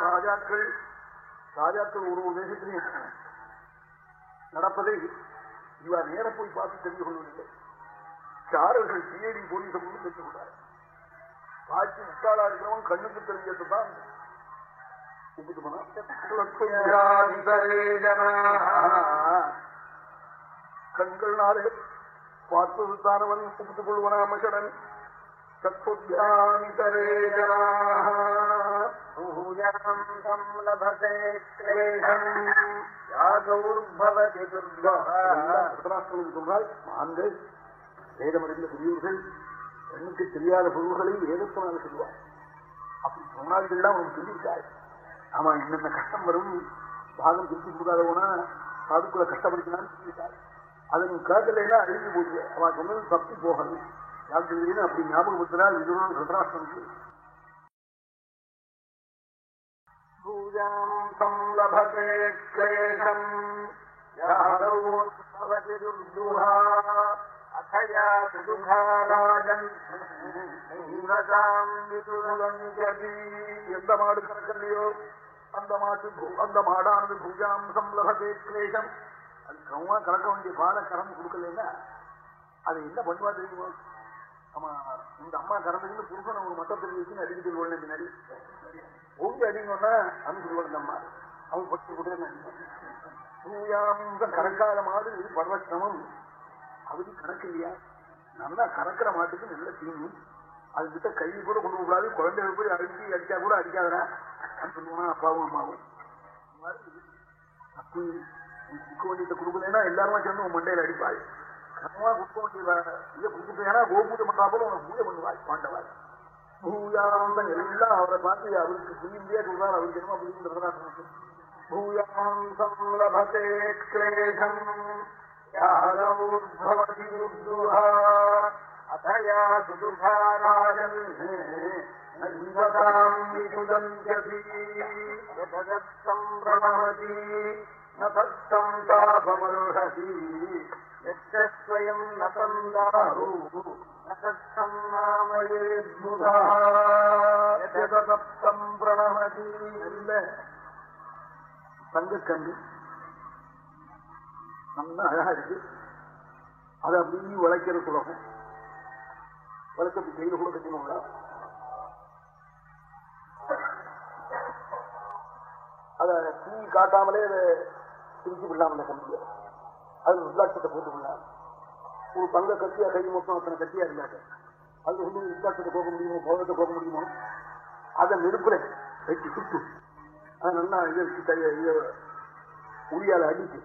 ராஜாக்கள் ராஜாக்கள் ஒரு ஒரு தேசத்திலையும் நடப்பதை இவா நேர போய் பார்த்து தெரிந்து கொள்ளவில்லை சாரர்கள் சிஐடி போலீஸை கொண்டு தெரிந்து காட்சி முட்டாளா இருக்கிறவன் கண்ணுக்கு தெரிஞ்சது தான் கண்கள்னாலே பார்த்தது தானவன் ஒப்புத்துக் கொள்வனா மகடன் சொல்றால் மான்கள் வேதமடைந்த பெரியவர்கள் கண்ணுக்கு தெரியாத பொருள்களை வேதத்தினால சொல்லுவார். அப்படி சொன்னார்கள்லாம் அவனுக்கு சொல்லியிருக்காரு. ஆமா என்னென்ன கஷ்டம் வரும் பாகம் திருப்பி கூடாதவனா போனா கஷ்டப்படுத்தினான்னு சொல்லியிருக்காரு. அதை நீ கேட்கலைன்னா அழிஞ்சு போச்சு அவன் சொன்னது தப்பி போகணும் யாருக்கு அப்படி ஞாபகப்படுத்தினால் இதுதான் ருத்ராஷ்டனுக்கு பூஜாம் சம்லபதே கிளேஷம் யாதவோத்பவதி எந்த மாடு கறக்கலையோ அந்த மாட்டு அந்த மாடானது பூஜாம் சம்லபதே கிளேஷம் அது கவமா கலக்க வேண்டிய பால கரம் கொடுக்கலன்னா அது என்ன பண்ணுவா தெரியுமா? ஆமா இந்த அம்மா கறந்துக்கிட்டு புருஷனை ஒரு மட்டத்தில் வச்சு அடிக்கிட்டு கொள்ள பின்னாடி. ஓங்கி அடிங்கன்னா அனுப்பிடுவாள் இந்த அம்மா. அவன் பட்டு கொடுக்க தூயாம் கறக்காத மாடு பர்வக்கிரமம் அவதி கணக்கு நல்லா கறக்கிற மாட்டுக்கு நல்ல தீனி அது கிட்ட கை கூட கொண்டு கூடாது குழந்தைகள் போய் அடிச்சு அடிச்சா கூட அடிக்காதரா சொல்லுவானா அப்பாவும் அம்மாவும். அப்படி நீ குக்க வேண்டியதை கொடுக்கலன்னா எல்லாருமே சேர்ந்து உன் மண்டையில அடிப்பாள். கனவா குக்க வேண்டிய இதை கொடுத்துட்டேன்னா கோபூஜை பண்றா போல உனக்கு பூஜை பண்ணுவாள் பாண்டவாள். பூயாந்தம் எல்லாம் அவரை பார்த்து அவருக்கு புரியும்படியா சொல்றாரு அவருக்கு என்ன புரியுன்றதா பூயாந்தம் சம்லபதே கிளேஷம் யாதவுர்பவதி துர்துஹா அத்தயா சுதுகாராஜன் நந்ததாம் விசுதஞ்சதி யததத்தம் பிரணமதி ந தத்தம் தாபமருஹதி யஸ்வயம் ந தந்தாரு ந தத்தம் நாமயே புதா யததத்தம் பிரணமதி இல்ல தங்கக்கண்டு நல்லா அழகா இருக்கு. அது அப்படியே உழைக்கிற சுலகம் உழைக்கிறது கையில கூட கட்டினோம்ல அதை தீ காட்டாமலே அதை பிரிச்சு விடலாம் அந்த கம்பிய. அது ருத்ராட்சத்தை போட்டு விடலாம். ஒரு பங்க கட்டியா கை மொத்தம் அத்தனை கட்டியா இருந்தாங்க. அது வந்து ருத்ராட்சத்தை போக முடியுமோ போகத்தை போக முடியுமோ? அதை நெருப்புல வச்சு சுட்டு அதை நல்லா இதை வச்சு கையை உரியால அடிச்சு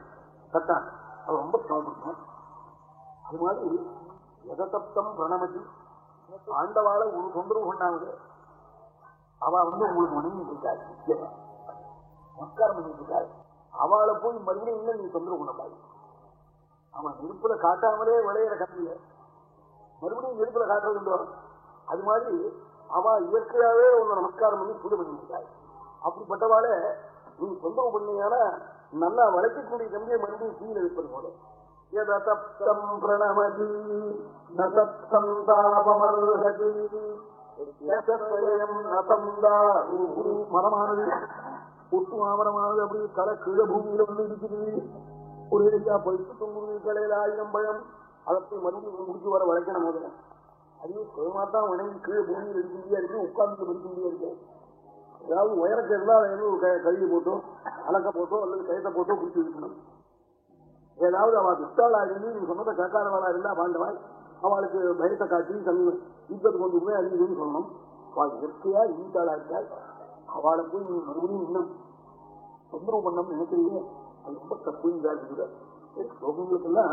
கத்தான் அது ரொம்ப சாப்பிடணும் அது மாதிரி எதத்தப்தம் பிரணமதி. ஆண்டவாளை ஒரு தொந்தரவு பண்ணாங்க. அவ வந்து உங்களுக்கு வணங்கி இருக்காரு நிச்சயமா நமஸ்காரம் பண்ணிட்டு இருக்காரு அவளை போய் மறுபடியும் இல்லை நீ தொந்தரவு பண்ணப்பாரு அவன் நெருப்புல காட்டாமலே விளையிற கம்பிய மறுபடியும் நெருப்புல காட்டுறது அது மாதிரி அவ இயற்கையாவே உன்னை நமஸ்காரம் பண்ணி பூஜை பண்ணிட்டு இருக்காரு அப்படிப்பட்டவாளை நீ தொந்தரவு பண்ணீங்கன்னா நல்லா வளைக்கக்கூடிய கம்பியை மறுபடியும் கீழே இருப்பது போல. யததப்தம் பிரணமதி நதப்தம் தாபமர்ஹதி. மரமானது ஒட்டு மாமரமானது அப்படி கலை கீழ பூமியில வந்து இருக்குது ஒரு இடைக்கா பழுத்து தொங்குது கலையில ஆயிரம் பழம். அதற்கு மறுபடியும் முடிச்சு வர வளைக்கணும் முதல்ல அதையும் சுயமாத்தான் வணங்கி கீழே பூமியில் இருக்க இருக்கு உட்கார்ந்து இருக்க. முடியா ஏதாவது உயரத்தை இருந்தால் ஏதோ ஒரு க- கழுவி போட்டோ அலக்க போட்டோ அல்லது கயத்தை போட்டோ பிடிச்சி இருக்கணும் ஏதாவது அவள் துஷ்டாளா இருந்து நீ சொன்னதை கேட்காதவளா இருந்தா பாண்டவாய் அவளுக்கு பயத்தை காட்டி தன் யுத்தத்துக்கு கொண்டு போய் அறிஞ்சுன்னு சொல்லணும். அவள் இயற்கையா ஈட்டாளா இருக்காள் அவளை போய் நீ மறுபடியும் இன்னும் தொந்தரவு பண்ணணும்னு நினைக்கிறீங்க? அது ரொம்ப தப்புங்கிறார் ஸ்லோகங்களுக்கெல்லாம்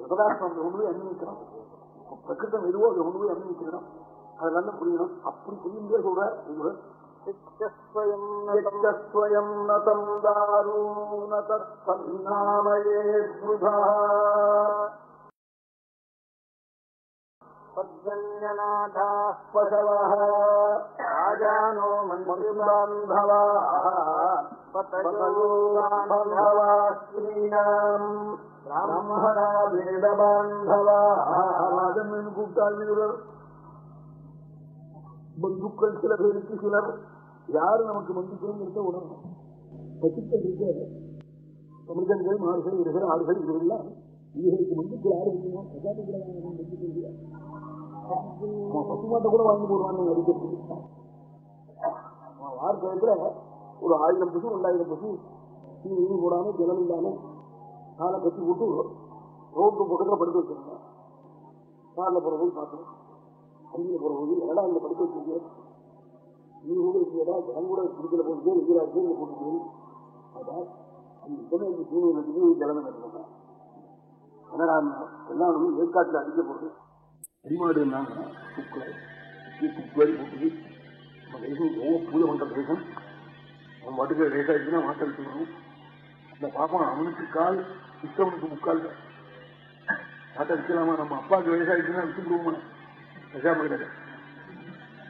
யுகதாசனம் கொண்டு போய் அன்வயிக்கணும் பிரகிருத்தம் எதுவோ அதை கொண்டு போய் அன்வயிக்கணும் அதெல்லாம் புரியணும். அப்படி புரியும்போது சொல்ற இவர் स्वयं न तम् दारू न तत्सन्नामये वृथा पर्जन्यनाथाः पशवः राजानो मन्त्रिबान्धवाः पतयो बान्धवा स्त्रीणाम् ब्राह्मणा वेदबान्धवाः ராஜன் கூப்பிட்டாள் பந்துக்கள் சில பேருக்கு சிலர் யாரு நமக்கு பந்துக்கள் உணரணும். பசுக்கள் இருக்க மிருகங்கள் மாடுகள் இருகள் ஆறுகள் இதுவெல்லாம் இவர்களுக்கு பந்துக்கள் யாரு இருக்குமோ பசுமாட்டை கூட வாங்கி போடுவாங்க அடிக்கிறதுக்கு வார்த்தையில ஒரு ஆயிரம் பசு ரெண்டாயிரம் பசு தீனி போடாம ஜலம் இல்லாம காலை கட்டி போட்டு ரோட்டு பக்கத்துல படுத்து வச்சிருந்தேன். காரில் போறபோது பார்த்தோம் அங்கே போறபோது போது இந்த படுத்து வச்சிருக்கேன் நீ கூட இல்லையடா கூட குடிக்கல போட்டு இருக்கிறா இருக்கு. போட்டு அதான் அந்த இதனை தீனி நடிகை ஜலம் நடந்தேன் என்னடா எல்லாருமே ஏற்காட்டில் அடிக்க போகுது. அடிமாடு இருந்தாங்க குக்கரை குக்கரி நம்ம தேசம் எவ்வளோ பூஜை பண்ற தேசம் அவன் பாட்டுக்கு ரேசாச்சுன்னா மாட்டல் சொல்லணும் இந்த பாப்பா அவனுக்கு கால் இஷ்டவனுக்கு முக்கால். மாட்டம் அடிக்கலாமா? நம்ம அப்பாவுக்கு வயசாயிடுச்சுன்னா விட்டுருவோமா விஷாம கிடையாது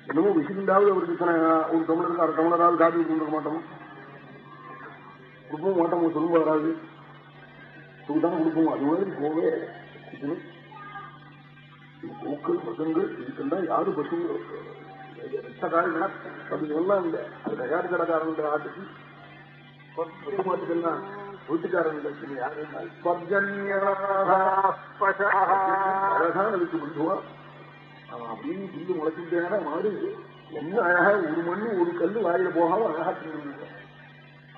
என்னமோ விசிந்தாவது அவருக்கு ஒரு தமிழருக்கு அரை தமிழராவது காப்பி கொடுக்க மாட்டோம்? கொடுப்போம் மாட்டோம்? சொல்லும் வராது. தான் கொடுப்போம். அது மாதிரி போவே. போக்கள் பூக்கள் பசங்கள் இதுக்கெல்லாம் யாரு பசங்க? ரத்தக்காரங்க இல்லை. அது கயாடு கடைக்காரங்க ஆட்டுக்கு மாட்டுக்கெல்லாம் வீட்டுக்காரங்களுக்கு யாரு? அழகான அதுக்கு பந்துவா அவன் அப்படின்னு புல்லு முளைச்சுட்டேனா மாடு. என்ன அழகா ஒரு மண்ணு ஒரு கல்லு வாயில போகாம அழகா தின்னு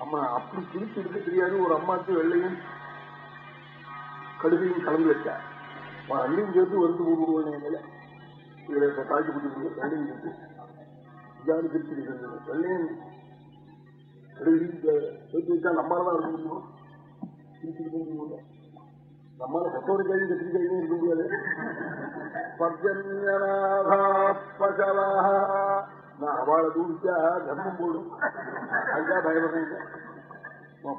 அம்மா அப்படி பிரிச்சு எடுக்க தெரியாது. ஒரு அம்மாக்கு வெள்ளையும் கடுகையும் கலந்து வச்சா. அவன் அள்ளியும் சேர்த்து வந்து போடுவான் மேல இதுல காய்ச்சி குடிக்கிறது வெள்ளையும் சேர்த்து. இதானு பிரிச்சு வெள்ளையும் கடுகையும் சேர்த்து வச்சா நம்மளால இருக்க முடியும். பிரிச்சு இருக்க முடியும். நம்மளால கத்தோரிக்காயும் கத்திரிக்காயும் இருக்க முடியாது. நான் அவளை தூக்கிச்சா தர்மம் போடும். அதுதான் பயப்படுறேன்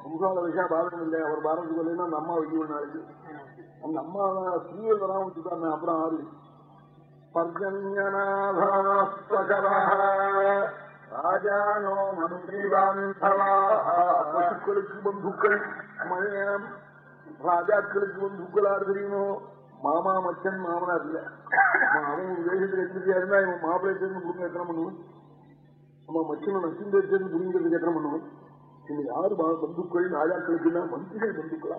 புருஷால விஷா பாதகம் இல்லை அவர் பாரதி கொள்ளைன்னா அந்த அம்மா வைக்க ஒரு நாளைக்கு. அந்த அம்மா ஸ்ரீகள் வராம வச்சுட்டாங்க அப்புறம் ஆறு. ராஜானோ மந்திரி பசுக்களுக்கு பந்துக்கள். மழையம் ராஜாக்களுக்கு பந்துக்களா தெரியுமோ? மாமா மச்சன் மாமனார் இல்ல. அவன் ஒரு தேசத்துக்கு எச்சரிக்கையா இருந்தா இவன் மாப்பிள்ளை சேர்ந்து புரிஞ்சு எத்தனை பண்ணுவான்? நம்ம மச்சனை நச்சின் சேர்ந்து புரிஞ்சுக்கிறதுக்கு எத்தனை பண்ணுவான்? இந்த யாரு பந்துக்கள் ராஜாக்களுக்கு மந்திரிகள் பந்துக்களா?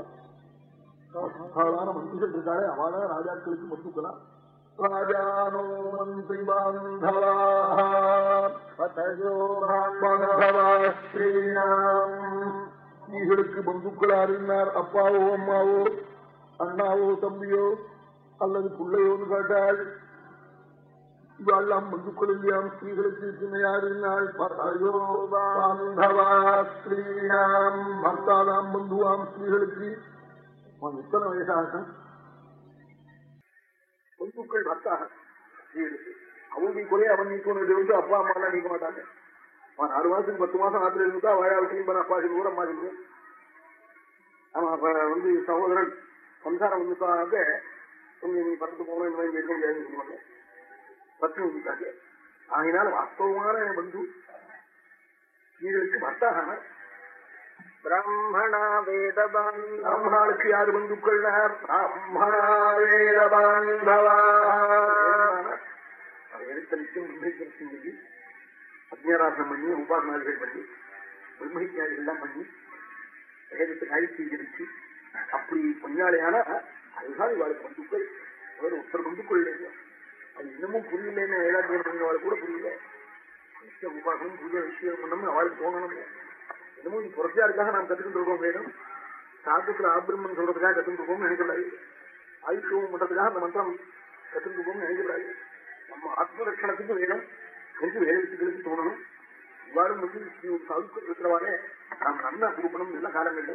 சாதாரண மந்திரிகள் இருக்காளே அவளா ராஜாக்களுக்கு பந்துக்களா? ராஜானோ மந்திரி ஸ்ரீகளுக்கு பந்துக்களா இருந்தார்? அப்பாவோ அம்மாவோ அண்ணாவோ தம்பியோ? அல்லது பிள்ளையோன்னு கேட்டாள் இவெல்லாம் பந்துக்கள் இல்லையாம் ஸ்திரீகளுக்கு சின்னையார் இருந்தாள் ஸ்ரீயாம் பர்த்தாதாம் பந்துவாம் ஸ்திரீகளுக்கு எத்தனை வயசாகும் பந்துக்கள் பர்த்தாக ஸ்திரீகளுக்கு அவன் நீ குறைய அவன் நீக்கணும் வந்து அப்பா அம்மா எல்லாம் நீக்க மாட்டாங்க. அவன் ஆறு மாசத்துக்கு பத்து மாசம் ஆத்துல இருந்தா வாழா விஷயம் அப்பா சொல்லுவோம் அம்மா சொல்லுவோம் அவன் வந்து சகோதரன் சம்சாரம் வந்துட்டாங்க. கொஞ்சம் நீ பறந்து போகணும் இந்த மாதிரி இருக்க முடியாதுன்னு சொல்லுவாங்க பத்து வந்துட்டாங்க ஆகினால வாஸ்தவமான பந்து ஸ்ரீகளுக்கு பர்த்தாக பிரம்மணா வேத பிராமணாளுக்கு யாரு பந்துக்கள் பிராமணா வேத பாந்தவா எடுத்த நிச்சயம் பிரம்மேஸ்வரத்தின் சொல்லி அக்ஞராசனம் பண்ணி உபாசனாதிகள் பண்ணி பிரம்மஹித்யாதிகள் எல்லாம் பண்ணி வேதத்தை காய் செய்திருச்சு அப்படி பொஞ்சாலையானா அதுதான் இவாளுக்கு பந்துக்கள் அவர் ஒருத்தர் பந்துக்கள் இல்லைங்க. அது இன்னமும் புரியலன்னு வேதாத்தியம் பண்ணவாள் கூட புரியல. நிச்சய உபாசனம் புரிய விஷயம் பண்ணணும் அவளுக்கு தோணணும் என்னமோ இது புரட்சியாருக்காக நாம் கத்துக்கிட்டு இருக்கோம் வேணும். சாத்தத்துல ஆபிரம்மன் சொல்றதுக்காக கத்துக்கிட்டு இருக்கோம்னு நினைக்கிறாரு ஆயுஷம் பண்றதுக்காக அந்த மந்திரம் கத்துக்கிட்டு இருக்கோம்னு நினைக்கிறாரு நம்ம ஆத்ம ரட்சணத்துக்கு வேணும். கொஞ்சம் வேலை வித்துக்களுக்கு தோணணும். இவ்வாறு வந்து சாதுக்கள் இருக்கிறவாறே நாம் நன்மை கொடுக்கணும் நல்ல காலங்கள்ல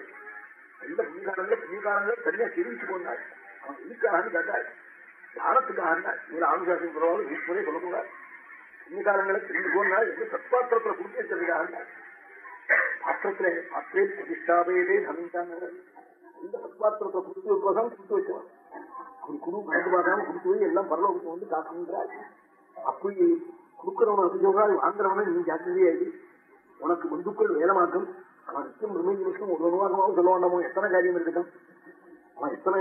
நல்ல புண்ணியகாலங்கள புண்ணியகாரங்களே தனியா தெரிவிச்சு கொண்டாள் அவன் எதுக்காக கேட்டாள் தானத்துக்காக இதுல ஆணுசாசம் பரவாயில்ல ஈஸ்வரே சொல்லக்கூடாது புண்ணியகாரங்களை தெரிந்து கொண்டாள் என்று சத்பாத்திரத்துல கொடுத்து வச்சதுக்காக பாத்திரத்துல பாத்திரே பிரதிஷ்டாபேதே தனித்தாங்க இந்த சத்பாத்திரத்தை கொடுத்து வைப்பதான் கொடுத்து வச்சவன் அவன் குரு கணக்கு பார்க்காம கொடுத்து போய் எல்லாம் பரலோகத்தை வந்து காக்கின்றாள் அப்படி கொடுக்கிறவன் அப்படி சொல்றாள் வாங்குறவனை நீ ஜாக்கிரதையாயி உனக்கு பந்துக்கள் வேலை மாற்றம் நிச்சயம் பிரம்மி நிமிஷம் ஒரு அனுவாகமாவும் சொல்ல வேண்டாமோ? எத்தனை காரியம் இருக்கட்டும். அவன் எத்தனை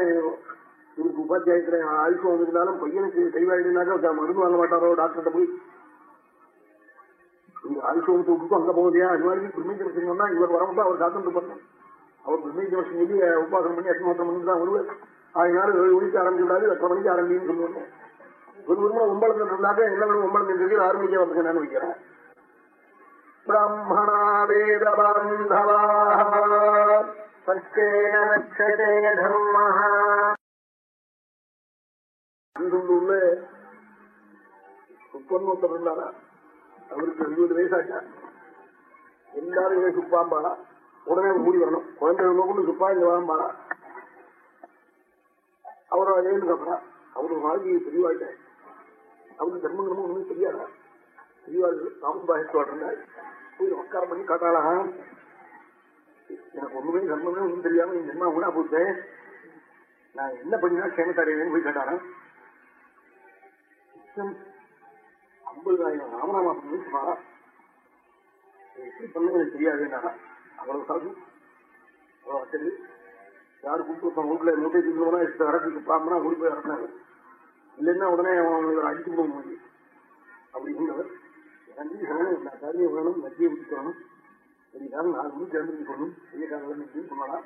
இவருக்கு உபாத்தியாயத்துல ஆயுஷம் வந்திருந்தாலும் பையனுக்கு கைவாயினாக்கா மருந்து வாங்க மாட்டாரோ? டாக்டர்கிட்ட போய். இந்த ஆயுஷம் விட்டு அங்க போகுதியா அது மாதிரி பிரம்மி நிமிஷம்னா இவர் வரமுட்டா அவர் டாக்டர் பண்ணணும் அவர் பிரம்மி நிமிஷம் சொல்லி உபாசனம் பண்ணி அக்னிஹோத்திரம் பண்ணி தான் வருவார். அதனால ஏழு மணிக்கு ஆரம்பிச்சுடாது எட்டரை மணிக்கு ஆரம்பின்னு சொல்லுவாங்க. ஒரு விரும்பம் ஒன்பது இருந்தாக்க என்ன ஒன்பது ஆரம்பிக்க வந்து நான் வைக்கிறேன் பிராமணா வேத பாந்தவா உள்ள சுப்பன்னொத்தர் இருந்தாரா அவருக்கு இருபது வயசாச்சா? எல்லாரும் இதை சுப்பாம்பாளா? உடனே மூடி வரணும். குழந்தை கொண்டு சுப்பா இங்க வாம்பாளா? அவரை எழுந்து கப்படா அவரு வாழ்க்கையை தெளிவாயிட்டேன் அவருக்கு தர்மம் ஒண்ணும் தெரியாதா? பெரியவாள் ராமசுபாஷத்தோட இருந்தாள் போய் நமஸ்காரம் பண்ணி காட்டாளாம் எனக்கு ஒண்ணுமே கர்மமே ஒண்ணும் தெரியாம எங்க அம்மா ஊனா போட்டேன் நான் என்ன பண்ணினா கேமத்தாரியன்னு போய் கேட்டாராம் ஐம்பதாயிரம் ராமநாமா பண்ணிச்சுமா எப்படி பண்ண எனக்கு தெரியாதுன்னா அவ்வளவு சாது அவ்வளவு வச்சது யாரு கூப்பிட்டு வீட்டுல மூட்டை தின்னோம்னா அரசுக்கு பாம்பனா ஓடி போய் இறக்குனாங்க இல்லைன்னா உடனே அவன் அடிச்சு போக முடியும். அப்படி இருந்தவர். அஞ்சு வேணும் எல்லா காரியம் வேணும் மத்திய விட்டுக்கணும் சரிதான் நாலு மணி எழுந்திரிச்சு சொல்லணும் பெரிய காலம் சொன்னாலாம்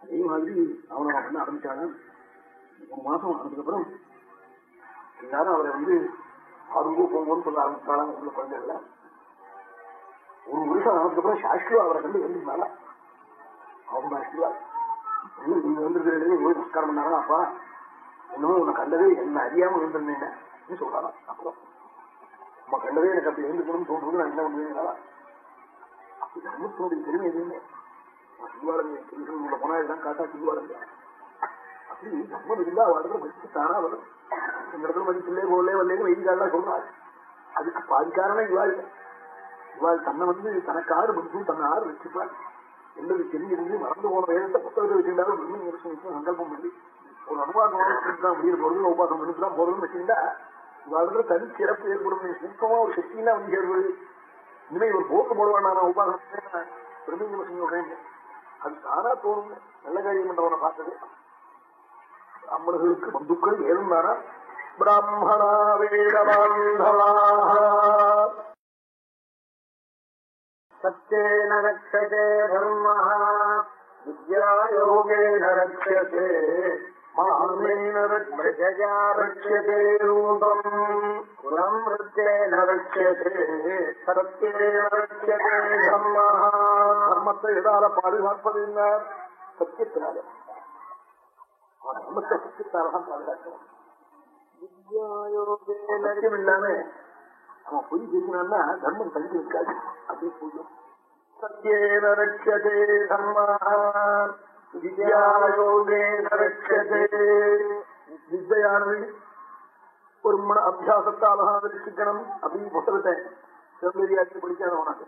அதே மாதிரி அவனை பண்ண ஆரம்பிச்சாங்க. ஒரு மாசம் ஆனதுக்கப்புறம் எல்லாரும் அவரை வந்து ஆறுங்கோ போங்கன்னு சொல்ல ஆரம்பிச்சாலும் உள்ள குழந்தைகள ஒரு வருஷம் ஆனதுக்கப்புறம் சாஸ்திரா அவரை கண்டு எழுந்திருந்தாங்க அவங்க சாஸ்திரா நீங்க வந்திருக்கிறீங்க போய் நமஸ்காரம் பண்ணாங்க அப்பா? இன்னும் உன்னை கண்டதே என்ன அறியாம இருந்திருந்தேன் சொல்றாங்க அப்புறம் நம்ம கண்டதே எனக்கு அப்படி எழுந்துக்கணும்னு தோன்றது நான் என்ன பண்ணுவேன் அப்படி தர்மத்தினுடைய பெருமை எதுவுமே. சிவாலங்க புருஷன் போனா இதுதான் காட்டா சிவாலங்க அப்படி தர்மம் இருந்தா வாழ்க்கை மதிப்பு தானா வரும். இந்த இடத்துல மதிப்பில்லே போலே வரலேன்னு வெயில்காலாம் சொல்றாரு அதுக்கு பாதிக்காரனா இவாள். இவாள் தன்னை வந்து தனக்காறு பந்து தன்னை ஆறு வச்சுப்பாள். என்பது தெரிஞ்சிருந்து மறந்து போன வேதத்தை புத்தகத்தை வச்சிருந்தாலும் பிரம்ம சங்கல்பம் பண்ணி ஒரு அனுவாதம் தான் முடிய போறது உபாசம் பண்ணிட்டு தான் போறதுன்னு வச்சிருந்தா இவாளுக்கு தனி சிறப்பு ஏற்படும். சூக்கமா ஒரு சக்தினா வந்து சேர்வது இனிமே இவர் போக்கு போடுவானா. உபாசனம் பிரமிங்க சொல்றேன் அது தானா தோணும். நல்ல காரியம் பண்றவனை பார்த்தது. பிராமணர்களுக்கு பந்துக்கள் ஏழுந்தாரா பிராமணா வேடபாந்தவா சத்தேன ரட்சதே வித்யா யோகேன ரட்சதே தர்மத்தை எதால பாதுகாப்பது என்ன சத்தியத்தினால தர்மத்தை சத்தியத்தால்தான் பாதுகாக்கணும் இல்லாம அவன் பொய் பேசினான்னா தர்மம் தங்கி இருக்காது அப்படியே போயிடும் சத்தியேன ரட்சதே வித்யானது ஒரு மன அபியாசத்தால் ரட்சிக்கணும் அப்படின்னு புத்தகத்தை சிவபெரியாக்கி படிக்காத உனக்கு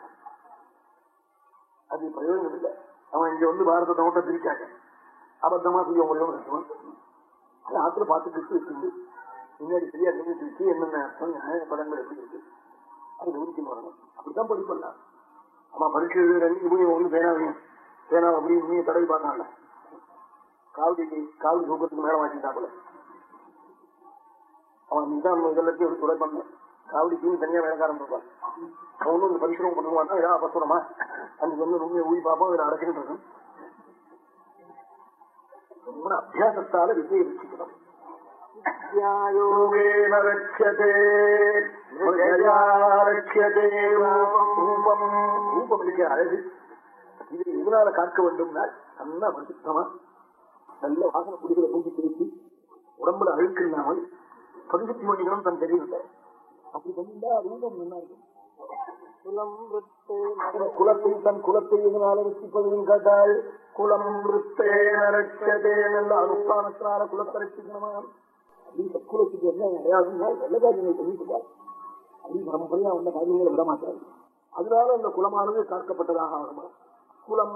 அது பிரயோஜனம் இல்லை. அவன் இங்க வந்து பாரத மட்டும் பிரிக்காங்க. அபத்தமா செய்ய முடியும் அது ஆத்துல பார்த்து கிட்டு வச்சுண்டு முன்னாடி சரியா நினைச்சு வச்சு என்னென்ன படங்கள் எப்படி இருக்கு? அது கவனிச்சு அப்படித்தான் படிப்பண்ணா அவன் பரிசு ரெண்டு போய் ஒன்று பேனாவையும் ஏன்னா அப்படி உண்மையை தடவி பார்க்கல காவடிக்கு காவடி தூக்கத்துக்கு மேல வாங்கிட்டாப்புல அவன் நீதான் இதெல்லாத்தையும் துறை பண்ண. காவடிக்கு தனியா வேலைக்காரன் இருப்பான் அவனும் இந்த பரிசுரம் பண்ணுவான். ஏதாவது அபசுரமா அன்னைக்கு வந்து உண்மையை ஊதி பார்ப்போம் இதை அடைச்சிட்டு ரொம்ப அபியாசத்தால வித்தியை வச்சுக்கணும் யோகேன ரட்சதே ரட்சதே ரூபம். ரூபம் இருக்கிற அழகு. இது எதனால காக்க வேண்டும்னா நல்லா மனுஷமா நல்ல வாசன குடிகளை பூஜி திருப்பி உடம்புல அழுக்கு இல்லாமல் பதினெட்டு மணிகளும் தன் தெரியல அப்படி பண்ணிருந்தா ரூபம் நல்லா இருக்கும்? குலத்தை தன் குலத்தை எதனால ரசிப்பதையும் கேட்டால் குலம் நல்ல அனுஷ்டானத்தினால குலத்தை ரசிக்கணுமா? அப்படின்னு சத்குலத்துக்கு என்ன நிறையாதுன்னா நல்ல காரியங்கள் பண்ணிட்டுருக்காரு அப்படி பரம்பரையா வந்த காரியங்களை விட மாட்டாரு அதனால அந்த குலமானது காக்கப்பட்டதாக ஆகணும் குலம்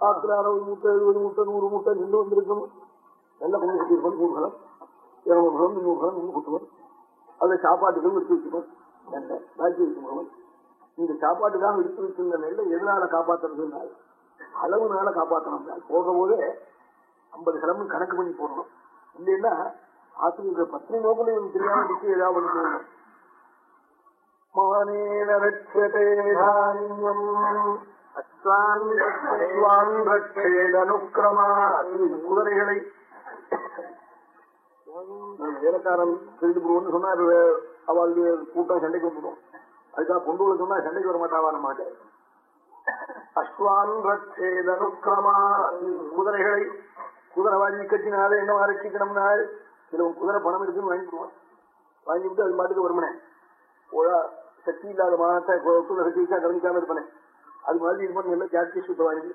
ஆத்துல அறுபது மூட்டை எழுபது மூட்டை நூறு மூட்டை நின்று வந்திருக்கும் நல்ல பண்ணி கட்டியிருப்போம் நூறு பலம் இருநூறு பலம் நூறு பலம் நின்று கொடுத்துவோம் அதுல சாப்பாட்டுக்கும் எடுத்து வச்சுப்போம் பாக்கி வைக்கும் இந்த சாப்பாட்டுக்காக எடுத்து வைக்கின்ற எதனால காப்பாற்றுறதுன்னா அளவுனால காப்பாற்றணும் போடுற போதே ஐம்பது கிராம் கணக்கு பண்ணி போடணும். இல்லைன்னா ஆசிரியர் பத்னி நோக்கணும் இவன் தெரியாம இருக்கு ஏதாவது பண்ணி போடணும் மானேன குதிரைகளை. வேலைக்காரன் திருடு போவோம்னு சொன்னா கூட்டம் சண்டைக்கு வந்துடும். அதுக்காக பொண்டுகளை சொன்னா சண்டைக்கு வர மாட்டாவா நம்ம அஸ்வான் ரட்சேதனுக்கிரமா குதிரைகளை குதிரை வாங்கி கட்டினாலே என்ன ரட்சிக்கணும்னா சில குதிரை பணம் இருக்குன்னு வாங்கிடுவான் வாங்கிவிட்டு அது மாட்டுக்கு வருமனே. ஒரு சக்தி இல்லாத மாட்ட சக்திக்கா கவனிக்காம இருப்பேன். அது மாதிரி இது பண்ண ஜாஸ்தி சுத்தவாயிருக்கு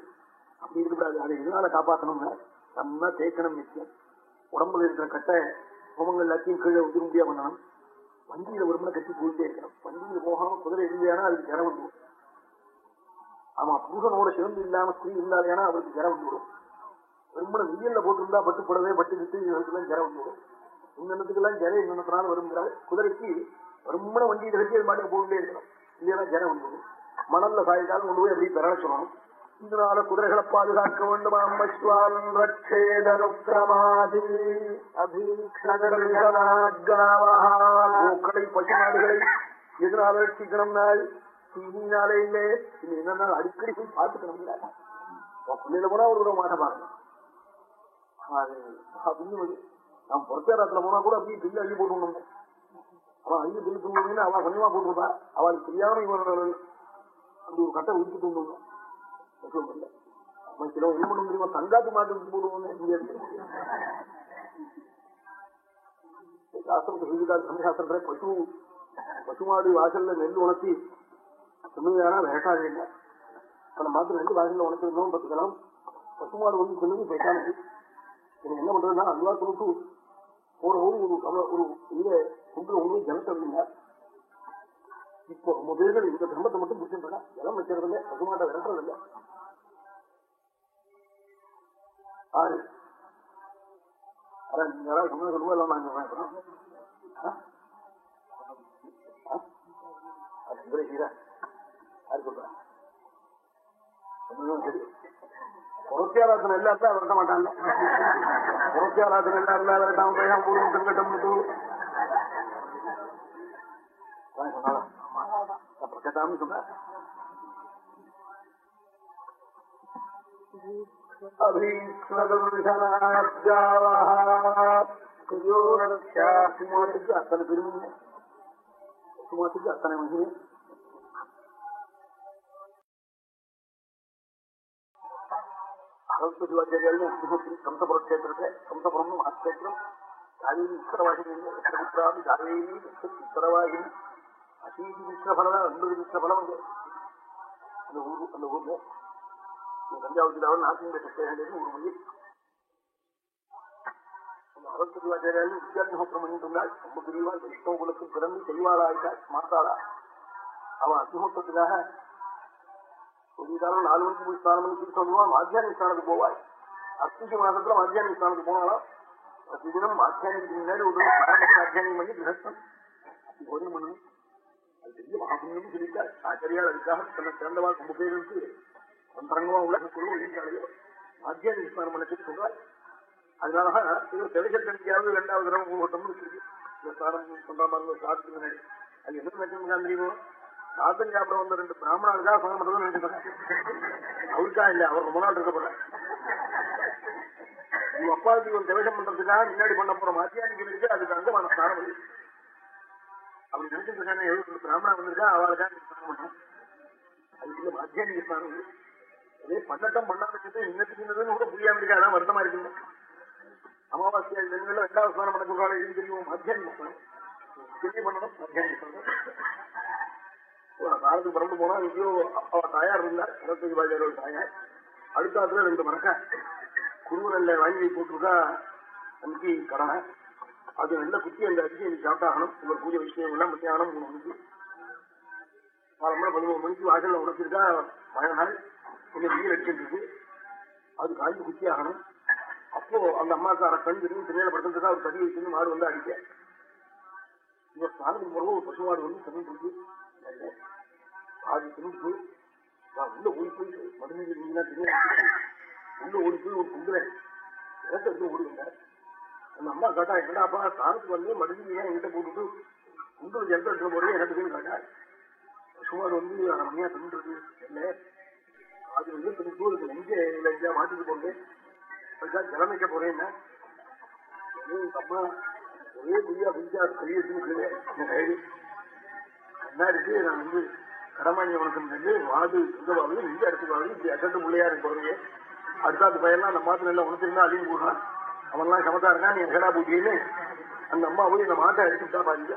அப்படி இருக்கக்கூடாது. அதை இதனால காப்பாற்றணும்னா நம்ம தேய்க்கணும் நிச்சயம் உடம்புல இருக்கிற கட்டை ஹோமங்கள் எல்லாத்தையும் கீழே உதிர முடியா பண்ணணும். வண்டியில ஒரு முறை கட்டி போயிட்டே இருக்கணும். வண்டியில போகாம குதிரை இல்லையானா அதுக்கு ஜரம் வந்து ஆமா புருஷனோட சிறந்து இல்லாம ஸ்திரீ இருந்தாலேனா அவருக்கு ஜரம் வந்துடும் ரொம்ப வெயில்ல போட்டிருந்தா பட்டு புடவே பட்டு விட்டு இவருக்குலாம் ஜரம் வந்துடும் இன்னத்துக்கெல்லாம் ஜரம் இன்னத்தினால வருங்கிறாள் குதிரைக்கு ரொம்ப வண்டியில கட்டி அது மாட்டுக்கு போயிட்டே இருக்கணும். இல்லையா ஜரம் வந்துடும் மணல்ல சாய்ந்தாலும் கொண்டு போய் அப்படி பெற சொல்லணும் இதனால குதிரைகளை பாதுகாக்க வேண்டும். அபீக்ஷணங்களை பசுமாடுகளை எதனால ரட்சிக்கணும்னா தீனினாலே இல்லை. இது என்னன்னா அடிக்கடி போய் பார்த்துக்கணும் இல்ல. பிள்ளையில கூட ஒரு தடவை மாட்ட பாருங்க. அது அப்படின்னு நான் பொறுப்பேரத்துல போனா கூட அப்படியே பில்லு அள்ளி போட்டு அவன் அள்ளி பில்லு தூங்குன்னு அவன் கொஞ்சமா போட்டுருப்பா. அவளுக்கு தெரியாம இவன் அப்படி ஒரு கட்டை உடுத்து தூங்குங்க சில என்ன பண்ண முடியுமா தங்காத்து மாட்டு போடுவோம் பசு பசுமாடு வாசல்ல நெல் உணர்த்தி சொன்னதுனா வேட்டாது இல்லை அந்த மாத்திரம் நெல் வாசல்ல உணர்த்திருந்தோம் பத்துக்கலாம் பசுமாடு வந்து சொன்னது பேசானது எனக்கு என்ன பண்றதுன்னா அல்வா கொடுத்து போற ஒரு ஒரு ஒரு இதுல குன்ற ஒன்று ஜலத்தை இப்போ ரொம்ப பேர்கள் இந்த தர்மத்தை மட்டும் பிடிச்சிருந்தா ஜலம் வைக்கிறது இல்லை பசுமாட்டை விரட்டுறது இல்லை. ஆறு. அதான் நீங்க யாராவது சொன்னது சொல்லுவோம் எல்லாம் நான் சொல்றேன் புறத்தியாராசனம் எல்லாத்தையும் விரட்ட மாட்டாங்க புறத்தியாராசனம் எல்லாருமே விரட்டாம போய் போடுவோம் கட்டம் வேண்டாம்னு சொன்னார் அபிமாட்டுக்கு அத்தனை பெருமை சுமாட்டுக்கு அத்தனை மகிமை அகல்பதிவாச்சாரியாலும் அக்னிஹோத்திரி கம்சபுர கம்சபுரம் மகாக்ஷேத்திரம் காவேரி உத்தரவாகினி உத்தரவாகினி அசீதி மிஸ்ரபலம் ஐம்பது மிஸ்ரபலம் அங்கே அந்த ஊர் அந்த ஊர்ல. தஞ்சாவூர் ஜில்லாவில் நாசிங்க கிருஷ்ணகிரி ஒரு மொழி. அகல்பதிவாச்சாரியாலும் வித்யாக்னிஹோத்திரம் பண்ணிட்டு இருந்தாள் ரொம்ப பெரியவா வைஷ்ணவகுலத்தில் பிறந்து செய்வாளாயிட்டாள் மாத்தாளா அவன் அக்னிஹோத்திரத்துக்காக சொல்லிட்டாலும் நாலு மணிக்கு போய் ஸ்நானம் பண்ணி சொல்லுவான் வந்துவான் ஸ்நானத்துக்கு போவாள். அஸ்திக்கு மாசத்துல மாத்தியானிக் ஸ்நானத்துக்கு போனாலும் பிரதிதினம் மாத்தியானிக்கு முன்னாடி ஒரு மாத்தியானியம் பண்ணி கிரகஸ்தன். அப்படி போதனை பண்ணணும் அது பெரிய மகாபுண்ணியம் சொல்லிட்டார் ஆச்சரியால் அதுக்காக தன்னை சிறந்தவா ரொம்ப பேருக்கு அந்தரங்கமா உலகக்குழு ஒழிஞ்சாலையோ மாத்தியானிக் ஸ்நானம் பண்ணச்சுட்டு சொல்றார் அதனாலதான் இது தெளிசத்தன்மையாவது ரெண்டாவது தடவை மூவட்டம்னு இருக்கு இந்த பண்ற மாதிரி சாப்பிட்டு அது என்ன நினைச்சு தெரியுமோ சாத்தம் சாப்பிட வந்த ரெண்டு பிராமணர்களுக்காக சமம் மட்டும் நினைக்கிறேன் அவருக்கா இல்ல அவர் ரொம்ப நாள் இருக்கப்பட உங்க அப்பாவுக்கு ஒரு திவசம் பண்றதுக்காக முன்னாடி பண்ண போற மாத்தியானிக்கு இருக்கு அதுக்கு அங்கமான ஸ்தானம் அது அப்படி நினைச்சிட்டு இருக்காங்க எழுபது பிராமணா வந்திருக்கா அவளுக்காக பண்ண பண்றோம் அதுக்குள்ள மாத்தியானிக்கு ஸ்நானம் அதே பண்ணட்டம் பண்ணாதுக்கு இன்னத்துக்கு கூட புரியாம இருக்கா அதான் வருத்தமா இருக்குங்க. அமாவாசை தினங்கள்ல ரெண்டாவது ஸ்நானம் பண்ண சொல்றாங்க இது தெரியும்? மாத்தியானிக்கு ஸ்நானம் சொல்லி பண்ணணும்? மத்தியானம் ஸ்நானம் காலத்துக்கு பறந்து போனா எங்கேயோ அப்பா தாயார் இருந்தார். சரஸ்வதி பாஜாரோட தாயார். அடுத்த ரெண்டு மரக்க குருவரல்ல வாங்கி போட்டிருக்கா அன்னைக்கு கடனை அது நல்ல குத்தி அந்த அரிசி எனக்கு சாப்பிட்டாகணும். உங்கள் பூஜை விஷயம் எல்லாம் மத்தியானம் மூணு மணிக்கு காலம்பரம் பதினோரு மணிக்கு வாசல்ல உணர்ச்சிருக்கா மழை நாள் கொஞ்சம் வெயில் அடிச்சிருக்கு அது காய்ந்து குத்தி ஆகணும் அப்போ அந்த அம்மாக்கார கண் திரும்பி திருநேல படுத்துருக்கா அவர் தடி வச்சு மாடு வந்து அடிக்க. இவர் சாமி பிறகு ஒரு பசுமாடு வந்து தண்ணி இருக்கு அது திரும்பி நான் உள்ள ஓடி போய் மருந்து உள்ள ஓடி போய் ஒரு குண்டுறேன் இடத்துல வச்சு நம்ம அம்மா கேட்டா என்னடாப்பா ஸ்நானத்துக்கு வந்து மருந்து என்கிட்ட போட்டுட்டு குண்டு ஜென்ட எடுத்து போறேன் இடத்துக்குன்னு கேட்டா சுமார் வந்து அரை மணியா என்ன? அது வந்து திணிப்பு அதுக்கு நெஞ்ச நெஞ்சா மாட்டிட்டு போனேன் அதுக்காக ஜலம் போறேன்னா அம்மா ஒரே புரியா புரிஞ்சா கையை வச்சுன்னு கைது என்ன நான் வந்து கடமானிய வணக்கம் வாது இங்கவாவது இந்த இடத்துக்கு வாது இப்படி அசட்டு முள்ளையா இருக்கு போறீங்க அடுத்தாத்து பையன்லாம் நம்ம மாத்திரம் எல்லாம் உணர்த்திருந்தா அழிஞ்சு போடுறான். அவன்லாம் சமத்தா இருக்கான் நீ எங்கடா போட்டின்னு அந்த அம்மா போய் இந்த மாட்டை அடிச்சுட்டா பாருங்க.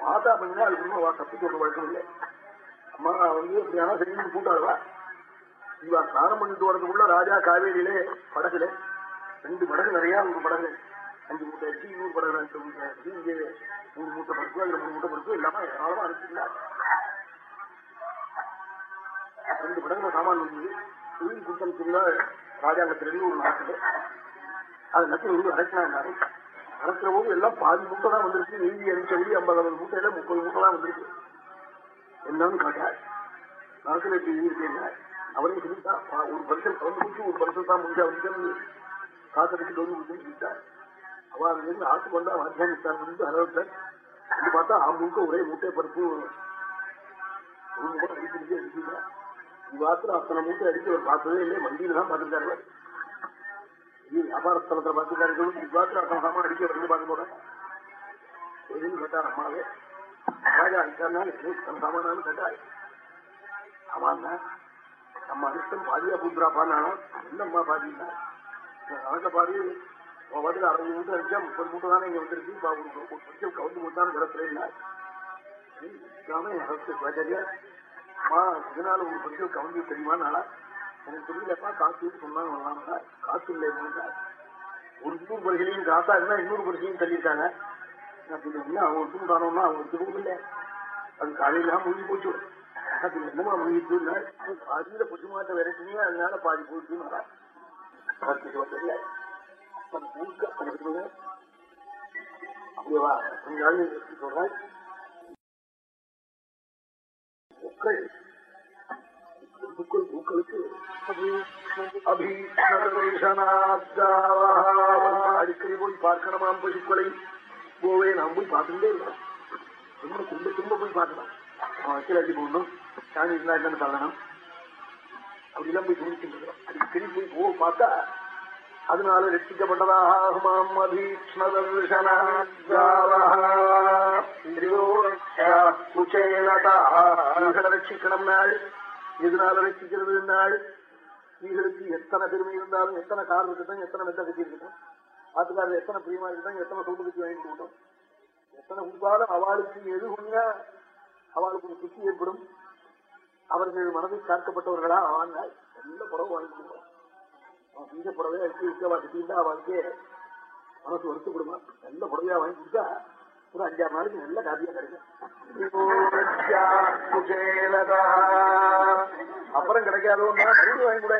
மாதா பண்ணினா அதுக்கு இன்னும் அவள் தப்பி சொல்ற வழக்கம் இல்லை. அம்மா வந்து அப்படியான சரின்னு கூட்டாடுவா இவா ஸ்நானம் பண்ணிட்டு வரதுக்குள்ள ராஜா காவேரியிலே படகுல ரெண்டு படகு நிறைய ஒரு படகு. அஞ்சு மூட்டை அடிச்சு இன்னொரு படகு ரெண்டு மூட்டை அடிச்சு இங்கே மூணு மூட்டை படுத்து அதுல மூணு மூட்டை படுத்து இல்லாம ஏராளமா அனுப்பிச்சிருந்தா ரெண்டு படகுல சாமான் வந்து தொழில் கொடுத்தனுக்குள்ள ராஜாங்கத்திலிருந்து ஒரு நாட்டுல அதை நட்டு வந்து அடைக்கினாங்க அடைக்கிற போது எல்லாம் பாதி மூட்டை தான் வந்திருக்கு. எழுதி அடிச்ச வழி ஐம்பது ஐம்பது மூட்டையில முப்பது மூட்டை வந்திருக்கு. என்னன்னு கேட்டார் நாட்டில் இப்படி இருக்கீங்க அவரே சொல்லிட்டா ஒரு பரிசல் கலந்து முடிச்சு ஒரு பரிசல் தான் முடிஞ்சா வந்து காத்தடிச்சுட்டு வந்து முடிச்சுன்னு சொல்லிட்டா. ஆட்டு அதுல இருந்து ஆட்டுக்கு வந்தா ஆப்கானிஸ்தான் வந்து அரவிட்டார் இது பார்த்தா ஆ ஒரே மூட்டை பருப்பு. ஒரு மூட்டை அடிச்சிருக்கே அடிச்சுங்க இவாத்துல அத்தனை மூட்டை அடிச்சு அவர் பார்த்ததே இல்லை. மண்டியில தான் பார்த்துருக்காரு. இது வியாபார ஸ்தலத்துல பார்த்துருக்காரு இவாத்துல அத்தனை அடிக்க வந்து பார்க்க போறேன் கேட்டார் அம்மாவே ராஜா அடிச்சாருனாலும் கேட்டாய் சாமானாலும் நம்ம அதிர்ஷ்டம் பாதியா பூத்துறாப்பானா என்னம்மா பாதினா கணக்க பாதி வாட்டில் அறுபது மூட்டை அடிச்சா முப்பது மூட்டை தானே இங்க வந்துருக்கு இப்ப ஒரு பட்சம் கவுந்து மூட்டான கிடத்துல இல்லை அம்மா இதனால ஒரு கொஞ்சம் கவுந்து தெரியுமா நாளா எனக்கு புரியலப்பா காசு சொன்னாங்க வரலாம்டா காசு இல்லை ஒரு இன்னொரு பரிசையும் காசா இருந்தா இன்னொரு பரிசையும் தள்ளியிருக்காங்க. அவங்க ஒத்துக்கிட்டானோம்னா அவங்க ஒத்துக்கவில்லை அது காலையில மூழ்கி போச்சு. அது என்னமா மூழ்கிட்டு பாதியில பசுமாட்ட விரட்டினியா அதனால பாதி போயிட்டு அப்படியேவா கொஞ்ச நாள் சொல்றேன் பூக்கள் பூக்களுக்கு அடிக்கடி போய் பார்க்கணுமாம் பசுக்களை போவே நாம் போய் பார்த்துட்டே இருக்கேன் ரொம்ப திரும்ப திரும்ப போய் பார்க்கலாம் அவன் அடி போடணும் சாமி இருந்தா என்னன்னு தள்ளணும் அப்படிலாம் போய் துணிச்சுட்டு அடிக்கடி போய் போ பார்த்தா அதனால ரட்சிக்கப்பட்டதாகுமாம் அதீக்ஷ்ணதர்ஷனால ரட்சிக்கணும் நாள் எதனால ரசிக்கிறது நாள் ஸ்ரீகளுக்கு எத்தனை பெருமை இருந்தாலும் எத்தனை கார் இருக்கட்டும் எத்தனை மெத்த கட்டி இருக்கட்டும் ஆத்துக்காரர் எத்தனை பிரியமா இருக்கட்டும் எத்தனை சொட்டு கட்டி வாங்கி இருக்கட்டும் எத்தனை கொடுத்தாலும் அவளுக்கு எது ஒண்ணா அவளுக்கு ஒரு குச்சி ஏற்படும். அவர்கள் மனதில் காக்கப்பட்டவர்களா ஆனால் நல்ல புடவை வாங்கி அவன் அவன் செஞ்ச புடவையா வச்சு இருக்கவா கிட்டீங்கன்னா அவளுக்கு மனசு வருத்தப்படுமா? நல்ல புடவையா வாங்கி கொடுத்தா ஒரு அஞ்சாறு நாளைக்கு நல்ல காப்பியா கிடைக்கும். அப்புறம் கிடைக்காதோன்னா மருந்து வாங்கி கூட.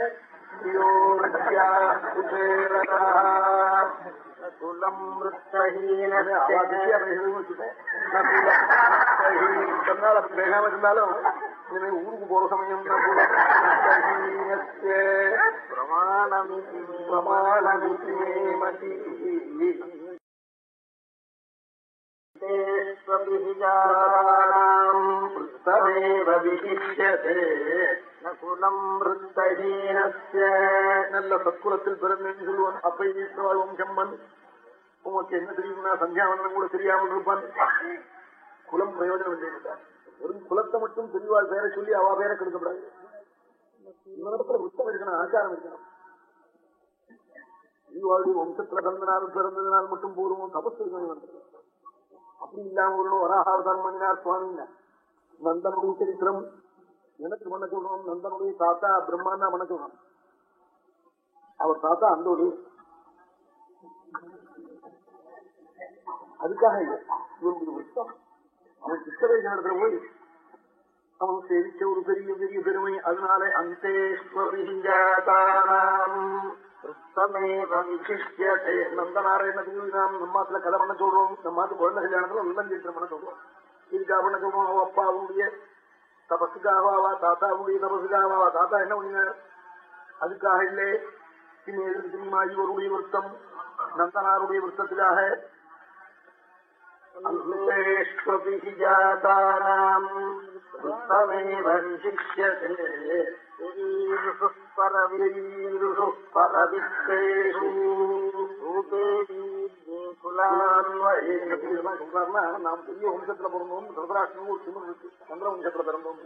சொன்னால் அப்படி பேசாம இருந்தாலும் இனிமே ஊருக்கு போற சமயம் பிரமாணமிதி பிரமாணமிதி நல்ல சத்குலத்தில் பிறந்தேன்னு சொல்லுவான். அப்பை வீட்டுவாள் வம்சம்மன் உங்களுக்கு என்ன தெரியும்னா சந்தியாவனம் கூட தெரியாமல் இருப்பான். குலம் பிரயோஜனம் இல்லை வெறும் குலத்தை மட்டும் தெரியவாள் பேரை சொல்லி அவ பேரை கெடுக்கப்படாது. இவனிடத்துல விருத்தம் இருக்கணும் ஆச்சாரம் இருக்கணும். தெரியவாளுடைய வம்சத்துல பிறந்தனால் பிறந்ததுனால் மட்டும் போதும். தபஸ் இருக்கணும் அப்படி இல்லாம ஒரு வராகாவதாரம் பண்ணினார் சுவாமின்னா நந்தனுடைய சரித்திரம் எனக்கு வணக்கம் நந்தனுடைய தாத்தா பிரம்மாண்டா வணக்கம் அவர் தாத்தா அந்தோடு அதுக்காக இல்லை இவனுக்கு விருத்தம் அவன் சித்தவேஜனத்துல போய் அவன் சேவிச்ச ஒரு பெரிய பெரிய பெருமை. அதனால அந்தேஸ்வரிஞ்சாதானாம் தமேவ விசிஷ்யதே நந்தநாராயணத்துக்கு நாம் நம்மாத்துல கதை பண்ண சொல்றோம் நம்மாத்து குழந்தை கல்யாணத்துல உள்ளம் பண்ண சொல்றோம் இதுக்காக பண்ண சொல்றோம் அவ அப்பாவுடைய தபசுக்காவா தாத்தாவுடைய தாத்தா என்ன பண்ணினார் அதுக்காக இல்லை பின் எதிர்க்கு விருத்தம் நந்தனாருடைய விருத்தத்துக்காக அந்தேஷ்வபி ஜாதானாம் ீருஷுः பரவீருஷுः பரவித்தேஷு ரூபே வீர்யே குலான்வயே சொல்றாருன்னா நாம் பெரிய வம்சத்துல பிறந்தோம் திருதராஷ்டிரம் ஒரு சிம்மன் இருக்கு சந்திர வம்சத்துல பிறந்தோம்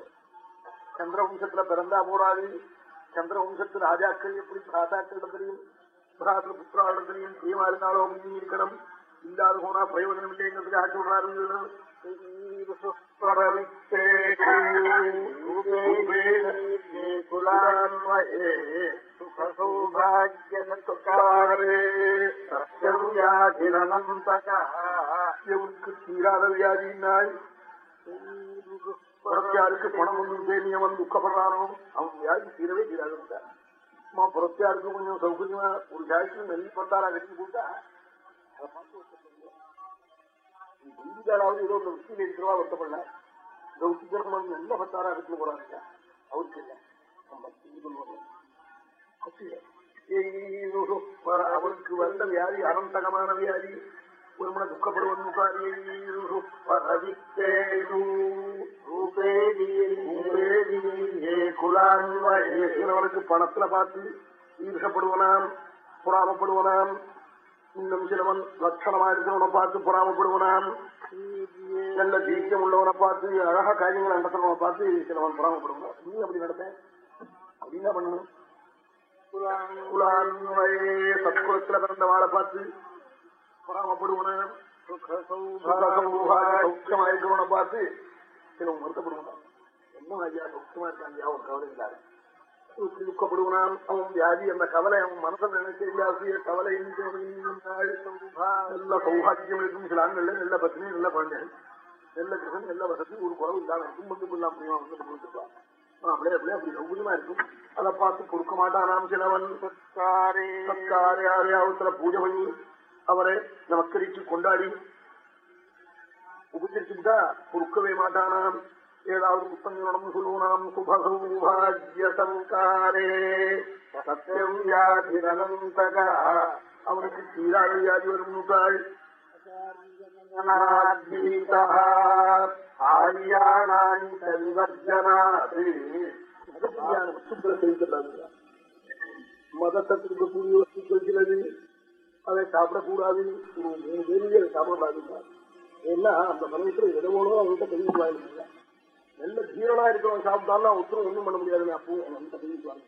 சந்திர வம்சத்துல பிறந்தா போராது சந்திர வம்சத்து ராஜாக்கள் எப்படி ராஜாக்களிடத்திலையும் பிராத்திர புத்திராளிடத்திலையும் பிரியமா இருந்தாலும் அப்படி இருக்கணும் எவனுக்கு தீராத வியாதினாய் புறத்தியாருக்கு பணம் வந்து தேனியவன் துக்கப்படுறானோ? அவன் வியாதி தீரவே தீராது அம்மா புறத்தியாருக்கு கொஞ்சம் சௌகரியமா ஒரு ஜாய்க்கு நெல் பட்டாரா கட்டி கூட்டா அதை பார்த்து இந்தியாவது ஏதோ ஒரு வக்கீல் இருக்கிறவா வருத்தப்படல இந்த வக்கீல் நல்ல பத்தாரா கட்டி போறாங்க அவருக்கு இல்லை. நம்ம இது பண்ணுவாங்க அவருக்கு வந்த வியாதி அனந்தகமான வியாதி ஒருமன துக்கப்படுவன் குலான்வனுக்கு பணத்துல பார்த்து ஈர்ஷப்படுவனாம் புறாமப்படுவனாம். இன்னும் சிலவன் லட்சணமா இருக்கிறவனை பார்த்து புறாமப்படுவனாம் நல்ல தீக்கம் உள்ளவனை பார்த்து அழகா காரியங்களை நடத்துறவனை பார்த்து சிலவன் புறாமப்படுவான் நீ அப்படி நடத்த. அப்படின்னா பண்ணணும்? குலான்வயே சத்குலத்துல பிறந்த வாழை பார்த்து பொறாமப்படுவன சௌக்கியமா இருக்கிறவனை பார்த்து சிலவன் வருத்தப்படுவான் என்ன ஐயா சௌக்கியமா இருக்கான் அவன் கவலை இல்லாத இப்படி துக்கப்படுவனான் அவன் வியாதி அந்த கவலை அவன் மனசில் நினைக்க கவலை நல்ல சௌபாகியம் இருக்கும். சில ஆண்கள்ல நல்ல பத்னி நல்ல குழந்தைகள் நல்ல கிரகம் நல்ல வசதி. ஒரு குறவு இல்லாம இருக்கும். வந்து கொள்ளலாம் முடியுமா வந்து கொடுத்துருப்பான். அப்படியே அப்படியே அப்படி சௌகரியமா இருக்கும். அதை பார்த்து பொறுக்க மாட்டானாம் சிலவன். யாரையாவத்துல பூஜை பண்ணி அவரை நமஸ்கரிச்சு கொண்டாடி உபச்சரிச்சுட்டா பொறுக்கவே மாட்டானாம். ஏதாவது புத்தகம் சொல்லுவனாம் சுபசௌபாகிய சம்காரே சத்தியம் அவனுக்கு தீராத வியாதி வரும் நூற்றாள் மதத்திற்கு விவர்ஜனாது வஸ்துக்கள் சிலது அதை சாப்பிடக்கூடாது மூணு பேருக்கு அதை சாப்பிடக்கூடாது ஏன்னா அந்த மனத்தில் எதவோனோ அவங்ககிட்ட தெரிவித்து நல்ல தீரனா இருக்கிறவன் சாப்பிட்டாலும் ஒருத்தரும் ஒண்ணும் பண்ண முடியாது அப்போ அவன்கிட்ட தெரிவித்து வாங்க